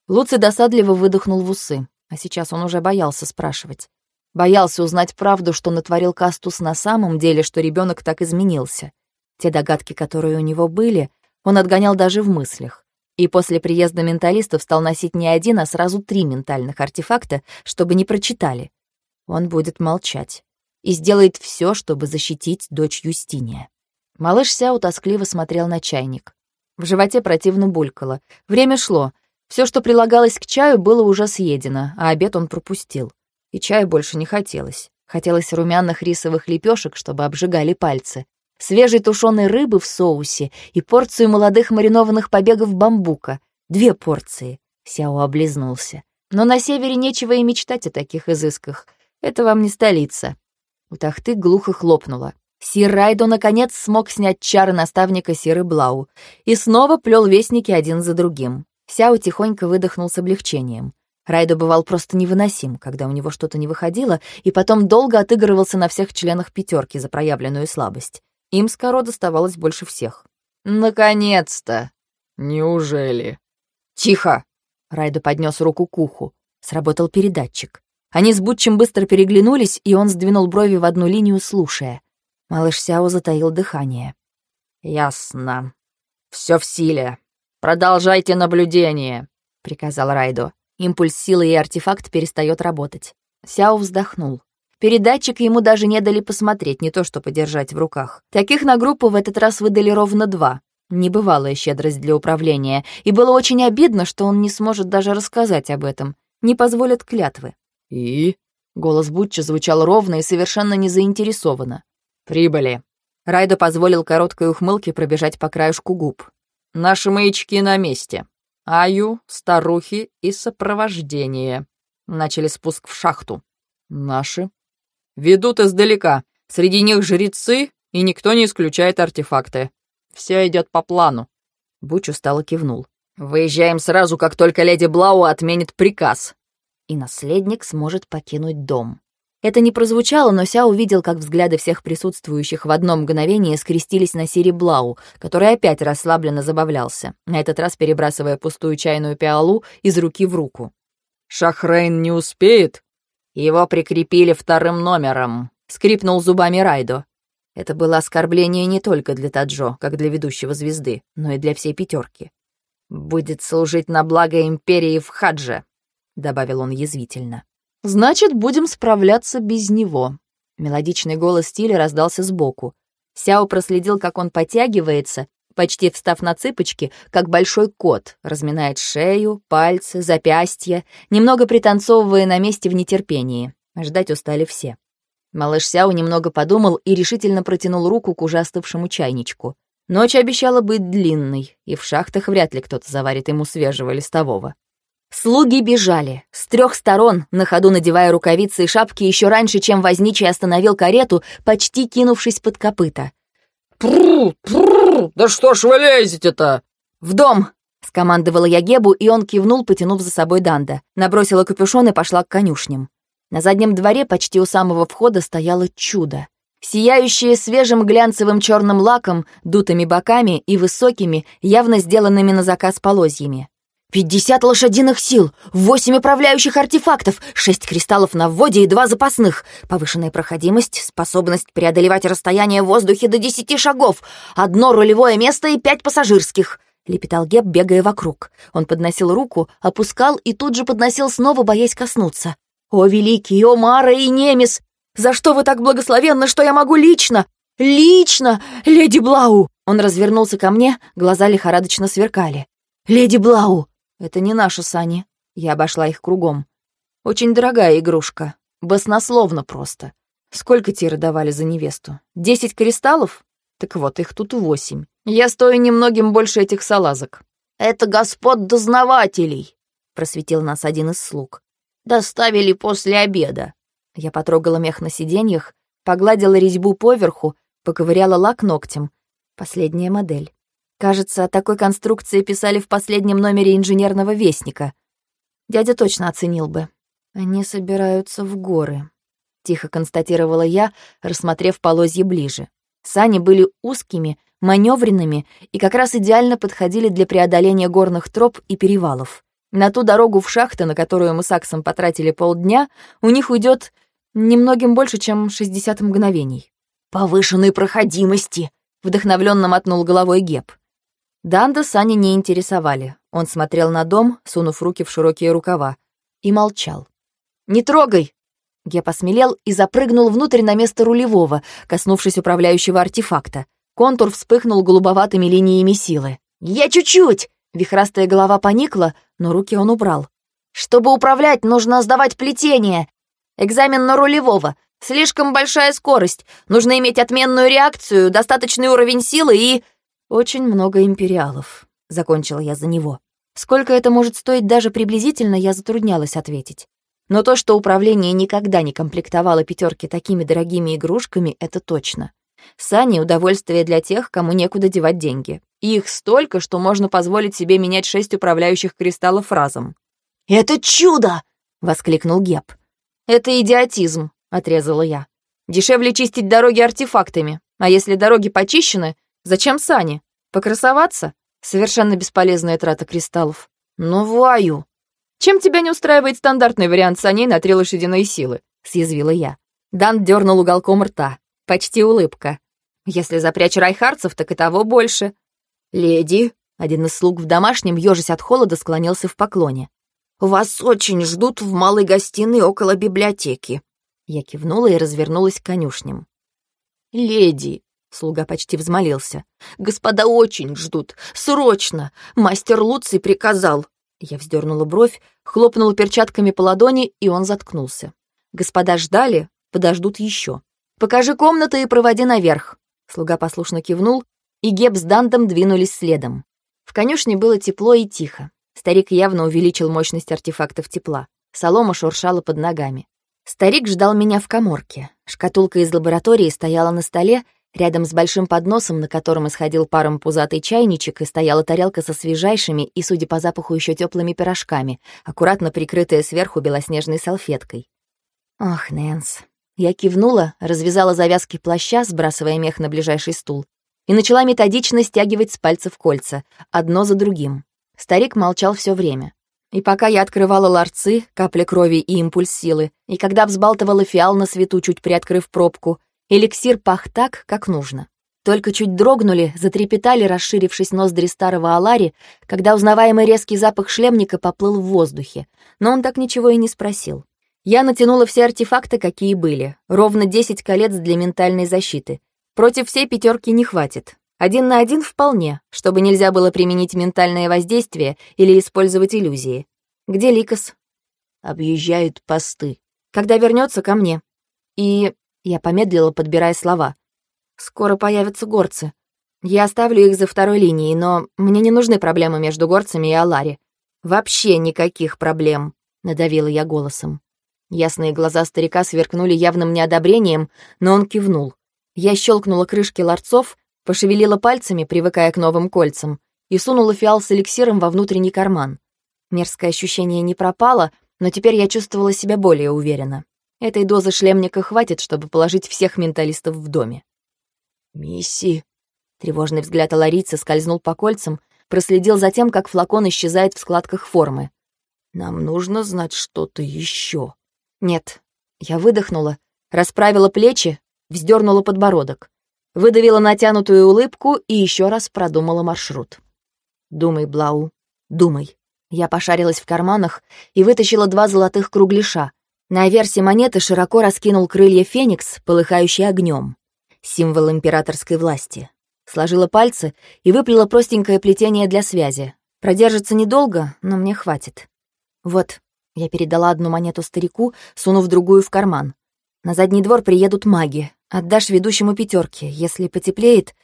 Луций досадливо выдохнул в усы. А сейчас он уже боялся спрашивать. Боялся узнать правду, что натворил Кастус на самом деле, что ребенок так изменился. Те догадки, которые у него были, он отгонял даже в мыслях. И после приезда менталистов стал носить не один, а сразу три ментальных артефакта, чтобы не прочитали. Он будет молчать и сделает все, чтобы защитить дочь Юстиния. Малыш Сяо тоскливо смотрел на чайник. В животе противно булькало. Время шло. Все, что прилагалось к чаю, было уже съедено, а обед он пропустил. И чая больше не хотелось. Хотелось румяных рисовых лепешек, чтобы обжигали пальцы, свежей тушеной рыбы в соусе и порцию молодых маринованных побегов бамбука. Две порции. Сяо облизнулся. Но на севере нечего и мечтать о таких изысках. Это вам не столица. У тахты глухо хлопнуло. Сир Райдо наконец смог снять чары наставника Сиры Блау и снова плел вестники один за другим. Сяо тихонько выдохнул с облегчением. Райдо бывал просто невыносим, когда у него что-то не выходило, и потом долго отыгрывался на всех членах пятерки за проявленную слабость. Им с Каро доставалось больше всех. «Наконец-то!» «Неужели?» «Тихо!» Райдо поднес руку к уху. Сработал передатчик. Они с Бутчем быстро переглянулись, и он сдвинул брови в одну линию, слушая. Малыш Сяо затаил дыхание. «Ясно. Все в силе. Продолжайте наблюдение», — приказал Райдо. Импульс силы и артефакт перестает работать. Сяо вздохнул. Передатчик ему даже не дали посмотреть, не то что подержать в руках. Таких на группу в этот раз выдали ровно два. Небывалая щедрость для управления, и было очень обидно, что он не сможет даже рассказать об этом. Не позволят клятвы. «И?» Голос Бутча звучал ровно и совершенно не заинтересованно. «Прибыли». Райдо позволил короткой ухмылке пробежать по краешку губ. «Наши маячки на месте. Аю, старухи и сопровождение. Начали спуск в шахту. Наши. Ведут издалека. Среди них жрецы, и никто не исключает артефакты. Все идет по плану. Буч устало кивнул. «Выезжаем сразу, как только леди Блау отменит приказ». И наследник сможет покинуть дом. Это не прозвучало, но Ся увидел, как взгляды всех присутствующих в одно мгновение скрестились на Сири Блау, который опять расслабленно забавлялся, на этот раз перебрасывая пустую чайную пиалу из руки в руку. «Шахрейн не успеет?» «Его прикрепили вторым номером», — скрипнул зубами Райдо. Это было оскорбление не только для Таджо, как для ведущего звезды, но и для всей пятерки. «Будет служить на благо Империи в Хадже», — добавил он язвительно. Значит, будем справляться без него. Мелодичный голос Тиля раздался сбоку. Сяо проследил, как он подтягивается, почти встав на цыпочки, как большой кот, разминает шею, пальцы, запястья, немного пританцовывая на месте в нетерпении. Ждать устали все. Малыш Сяо немного подумал и решительно протянул руку к уже чайничку. Ночь обещала быть длинной, и в шахтах вряд ли кто-то заварит ему свежего листового. Слуги бежали, с трех сторон, на ходу надевая рукавицы и шапки еще раньше, чем возничий остановил карету, почти кинувшись под копыта. «Прррр, прррр, да что ж вы лезете-то?» «В дом!» — скомандовала я Гебу, и он кивнул, потянув за собой Данда. Набросила капюшон и пошла к конюшням. На заднем дворе, почти у самого входа, стояло чудо. Сияющее свежим глянцевым черным лаком, дутыми боками и высокими, явно сделанными на заказ полозьями. Пятьдесят лошадиных сил, восемь управляющих артефактов, шесть кристаллов на вводе и два запасных, повышенная проходимость, способность преодолевать расстояние в воздухе до десяти шагов, одно рулевое место и пять пассажирских. Лепетал Геб, бегая вокруг. Он подносил руку, опускал и тут же подносил снова, боясь коснуться. «О, великий, о, Мара и Немис! За что вы так благословенны, что я могу лично? Лично, леди Блау!» Он развернулся ко мне, глаза лихорадочно сверкали. «Леди Блау, это не наши сани. Я обошла их кругом. Очень дорогая игрушка. Баснословно просто. Сколько тиры давали за невесту? Десять кристаллов? Так вот, их тут восемь. Я стою немногим больше этих салазок. «Это господ дознавателей», — просветил нас один из слуг. «Доставили после обеда». Я потрогала мех на сиденьях, погладила резьбу поверху, поковыряла лак ногтем. Последняя модель. Кажется, о такой конструкции писали в последнем номере инженерного вестника. Дядя точно оценил бы. Они собираются в горы, тихо констатировала я, рассмотрев полозье ближе. Сани были узкими, маневренными и как раз идеально подходили для преодоления горных троп и перевалов. На ту дорогу в шахты, на которую мы с Аксом потратили полдня, у них уйдет немногим больше, чем 60 мгновений. «Повышенной проходимости!» — вдохновленно мотнул головой Геб. Данда Сани не интересовали. Он смотрел на дом, сунув руки в широкие рукава, и молчал. «Не трогай!» Я посмелел и запрыгнул внутрь на место рулевого, коснувшись управляющего артефакта. Контур вспыхнул голубоватыми линиями силы. «Я чуть-чуть!» Вихрастая голова поникла, но руки он убрал. «Чтобы управлять, нужно сдавать плетение. Экзамен на рулевого. Слишком большая скорость. Нужно иметь отменную реакцию, достаточный уровень силы и...» «Очень много империалов», — закончила я за него. Сколько это может стоить даже приблизительно, я затруднялась ответить. Но то, что управление никогда не комплектовало пятерки такими дорогими игрушками, это точно. Сани — удовольствие для тех, кому некуда девать деньги. Их столько, что можно позволить себе менять шесть управляющих кристаллов разом. «Это чудо!» — воскликнул Геб. «Это идиотизм», — отрезала я. «Дешевле чистить дороги артефактами. А если дороги почищены, зачем сани? Покрасоваться? Совершенно бесполезная трата кристаллов. Ну, ваю!» «Чем тебя не устраивает стандартный вариант саней на три лошадиные силы?» — съязвила я. Дан дернул уголком рта. Почти улыбка. «Если запрячь райхарцев, так и того больше». «Леди», — один из слуг в домашнем, ежась от холода, склонился в поклоне. «Вас очень ждут в малой гостиной около библиотеки». Я кивнула и развернулась к конюшням. «Леди», — слуга почти взмолился, — «господа очень ждут. Срочно! Мастер Луций приказал. Я вздернула бровь, хлопнула перчатками по ладони, и он заткнулся. Господа ждали, подождут еще. «Покажи комнату и проводи наверх». Слуга послушно кивнул, и Геб с Дантом двинулись следом. В конюшне было тепло и тихо. Старик явно увеличил мощность артефактов тепла. Солома шуршала под ногами. Старик ждал меня в коморке. Шкатулка из лаборатории стояла на столе, Рядом с большим подносом, на котором исходил паром пузатый чайничек, и стояла тарелка со свежайшими и, судя по запаху, еще теплыми пирожками, аккуратно прикрытая сверху белоснежной салфеткой. Ох, Нэнс. Я кивнула, развязала завязки плаща, сбрасывая мех на ближайший стул, и начала методично стягивать с пальцев кольца, одно за другим. Старик молчал все время. И пока я открывала ларцы, капля крови и импульс силы, и когда взбалтывала фиал на свету, чуть приоткрыв пробку, Эликсир пах так, как нужно. Только чуть дрогнули, затрепетали, расширившись ноздри старого Алари, когда узнаваемый резкий запах шлемника поплыл в воздухе, но он так ничего и не спросил. Я натянула все артефакты, какие были, ровно 10 колец для ментальной защиты. Против всей пятерки не хватит. Один на один вполне, чтобы нельзя было применить ментальное воздействие или использовать иллюзии. Где Ликос? Объезжают посты. Когда вернется ко мне. И я помедлила, подбирая слова. «Скоро появятся горцы. Я оставлю их за второй линией, но мне не нужны проблемы между горцами и Алари. Вообще никаких проблем», — надавила я голосом. Ясные глаза старика сверкнули явным неодобрением, но он кивнул. Я щелкнула крышки ларцов, пошевелила пальцами, привыкая к новым кольцам, и сунула фиал с эликсиром во внутренний карман. Мерзкое ощущение не пропало, но теперь я чувствовала себя более уверенно. Этой дозы шлемника хватит, чтобы положить всех менталистов в доме. «Мисси!» Тревожный взгляд Аларицы скользнул по кольцам, проследил за тем, как флакон исчезает в складках формы. «Нам нужно знать что-то еще. «Нет». Я выдохнула, расправила плечи, вздернула подбородок, выдавила натянутую улыбку и еще раз продумала маршрут. «Думай, Блау, думай». Я пошарилась в карманах и вытащила два золотых кругляша, на версе монеты широко раскинул крылья феникс, полыхающий огнем. Символ императорской власти. Сложила пальцы и выплела простенькое плетение для связи. Продержится недолго, но мне хватит. Вот, я передала одну монету старику, сунув другую в карман. На задний двор приедут маги. Отдашь ведущему пятерки. Если потеплеет,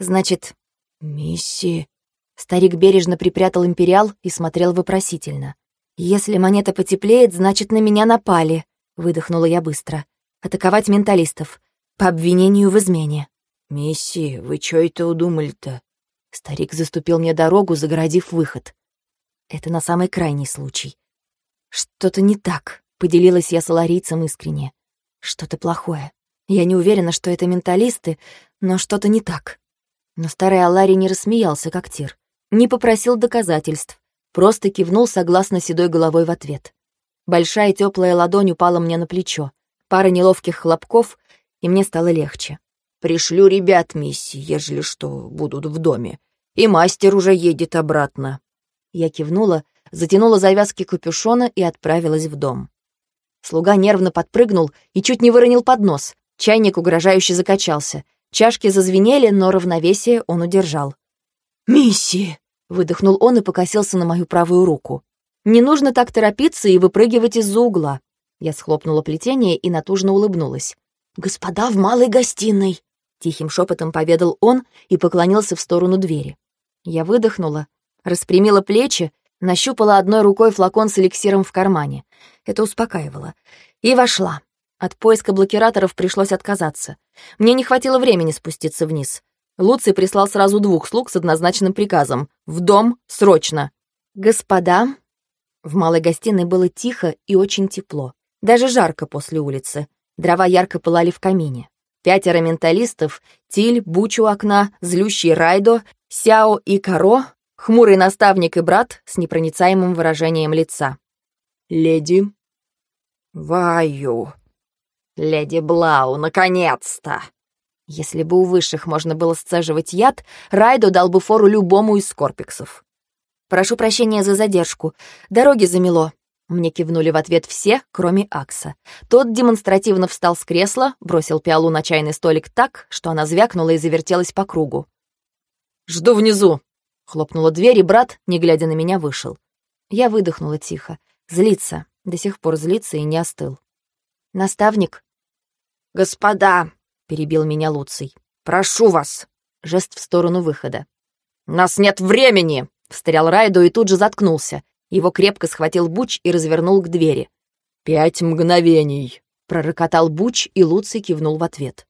значит... Мисси... Старик бережно припрятал империал и смотрел вопросительно. «Если монета потеплеет, значит, на меня напали», — выдохнула я быстро. «Атаковать менталистов. По обвинению в измене». «Мисси, вы чё это удумали-то?» Старик заступил мне дорогу, загородив выход. Это на самый крайний случай. «Что-то не так», — поделилась я с ларийцем искренне. «Что-то плохое. Я не уверена, что это менталисты, но что-то не так». Но старый Алари не рассмеялся, как тир. Не попросил доказательств. Просто кивнул согласно седой головой в ответ. Большая теплая ладонь упала мне на плечо. Пара неловких хлопков, и мне стало легче. «Пришлю ребят, мисси, ежели что, будут в доме. И мастер уже едет обратно». Я кивнула, затянула завязки капюшона и отправилась в дом. Слуга нервно подпрыгнул и чуть не выронил поднос. Чайник угрожающе закачался. Чашки зазвенели, но равновесие он удержал. «Мисси!» — выдохнул он и покосился на мою правую руку. «Не нужно так торопиться и выпрыгивать из-за угла». Я схлопнула плетение и натужно улыбнулась. «Господа в малой гостиной!» — тихим шепотом поведал он и поклонился в сторону двери. Я выдохнула, распрямила плечи, нащупала одной рукой флакон с эликсиром в кармане. Это успокаивало. И вошла. От поиска блокираторов пришлось отказаться. Мне не хватило времени спуститься вниз. Луций прислал сразу двух слуг с однозначным приказом. «В дом! Срочно!» «Господа!» В малой гостиной было тихо и очень тепло. Даже жарко после улицы. Дрова ярко пылали в камине. Пятеро менталистов — Тиль, Буч у окна, злющий Райдо, Сяо и Каро, хмурый наставник и брат с непроницаемым выражением лица. «Леди». «Ваю». «Леди Блау, наконец-то!» Если бы у высших можно было сцеживать яд, Райдо дал бы фору любому из скорпиксов. «Прошу прощения за задержку. Дороги замело. Мне кивнули в ответ все, кроме Акса. Тот демонстративно встал с кресла, бросил пиалу на чайный столик так, что она звякнула и завертелась по кругу. «Жду внизу!» — хлопнула дверь, и брат, не глядя на меня, вышел. Я выдохнула тихо. Злится. До сих пор злится и не остыл. «Наставник?» «Господа!» — перебил меня Луций. «Прошу вас!» — жест в сторону выхода. «Нас нет времени!» — встрял Райду и тут же заткнулся. Его крепко схватил Буч и развернул к двери. «Пять мгновений!» — пророкотал Буч, и Луций кивнул в ответ.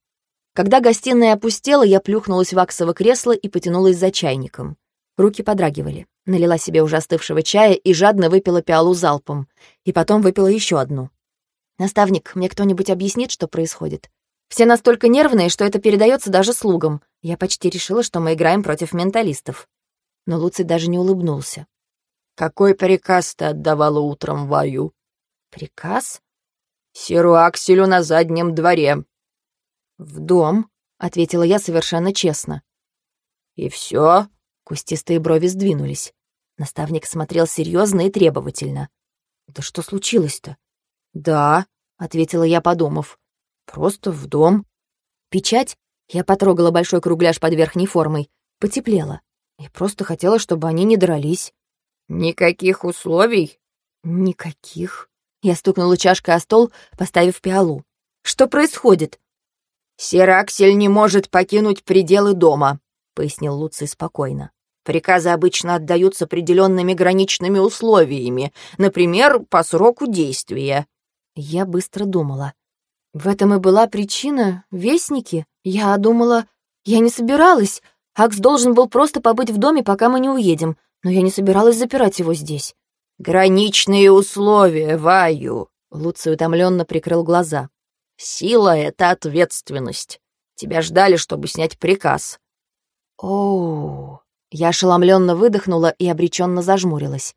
Когда гостиная опустела, я плюхнулась в аксово кресло и потянулась за чайником. Руки подрагивали. Налила себе уже остывшего чая и жадно выпила пиалу залпом. И потом выпила еще одну. «Наставник, мне кто-нибудь объяснит, что происходит?» Все настолько нервные, что это передается даже слугам. Я почти решила, что мы играем против менталистов. Но Луций даже не улыбнулся. «Какой приказ ты отдавала утром Ваю?» «Приказ?» «Серу Акселю на заднем дворе». «В дом», — ответила я совершенно честно. «И все?» — кустистые брови сдвинулись. Наставник смотрел серьезно и требовательно. «Да что случилось-то?» «Да», — ответила я, подумав. «Просто в дом». «Печать?» Я потрогала большой кругляш под верхней формой. Потеплело. Я просто хотела, чтобы они не дрались. «Никаких условий?» «Никаких». Я стукнула чашкой о стол, поставив пиалу. «Что происходит?» «Сераксель не может покинуть пределы дома», — пояснил Луций спокойно. «Приказы обычно отдают с определенными граничными условиями, например, по сроку действия». Я быстро думала. В этом и была причина, вестники. Я думала, я не собиралась. Акс должен был просто побыть в доме, пока мы не уедем но я не собиралась запирать его здесь. «Граничные условия, Ваю!» Луций утомленно прикрыл глаза. «Сила — это ответственность. Тебя ждали, чтобы снять приказ». Оу. Я ошеломленно выдохнула и обреченно зажмурилась.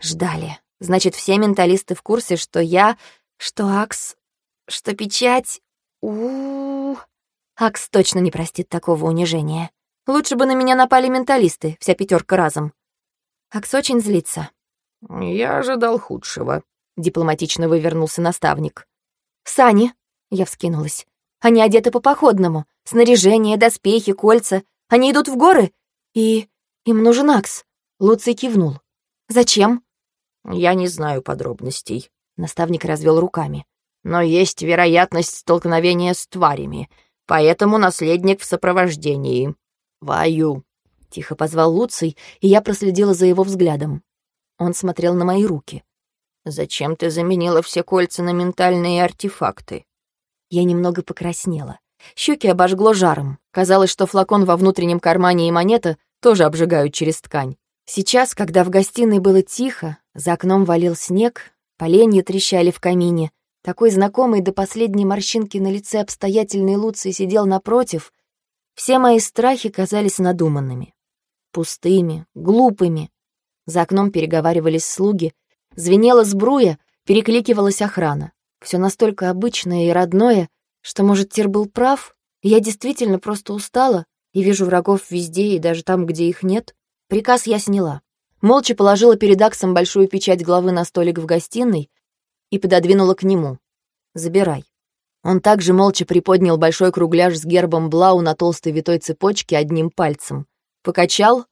Ждали. Значит, все менталисты в курсе, что я, что Акс, что печать... у, -у, -у. Акс точно не простит такого унижения. Лучше бы на меня напали менталисты, вся пятерка разом. Акс очень злится. «Я ожидал худшего», — дипломатично вывернулся наставник. «Сани!» — я вскинулась. «Они одеты по-походному. Снаряжение, доспехи, кольца. Они идут в горы. И... им нужен Акс». Луций кивнул. «Зачем?» «Я не знаю подробностей», — наставник развел руками. «Но есть вероятность столкновения с тварями, поэтому наследник в сопровождении. Ваю». Тихо позвал Луций, и я проследила за его взглядом. Он смотрел на мои руки. «Зачем ты заменила все кольца на ментальные артефакты?» Я немного покраснела. Щеки обожгло жаром. Казалось, что флакон во внутреннем кармане и монета тоже обжигают через ткань. Сейчас, когда в гостиной было тихо, за окном валил снег, поленья трещали в камине, такой знакомый до последней морщинки на лице обстоятельный Луций сидел напротив, все мои страхи казались надуманными пустыми, глупыми. За окном переговаривались слуги, звенела сбруя, перекликивалась охрана. Все настолько обычное и родное, что, может, Тир был прав, я действительно просто устала и вижу врагов везде и даже там, где их нет. Приказ я сняла. Молча положила перед Аксом большую печать главы на столик в гостиной, и пододвинула к нему. «Забирай». Он также молча приподнял большой кругляш с гербом Блау на толстой витой цепочке одним пальцем, покачал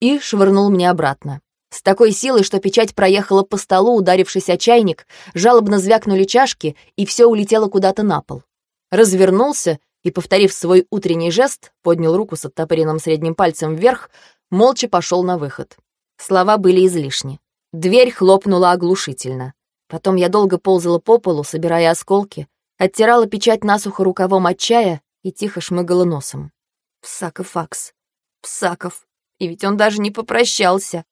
и швырнул мне обратно. С такой силой, что печать проехала по столу, ударившись о чайник, жалобно звякнули чашки, и все улетело куда-то на пол. Развернулся и, повторив свой утренний жест, поднял руку с оттопыренным средним пальцем вверх, молча пошел на выход. Слова были излишни. Дверь хлопнула оглушительно. Потом я долго ползала по полу, собирая осколки, оттирала печать насухо рукавом от чая и тихо шмыгала носом. Псаков Акс. Псаков. И ведь он даже не попрощался.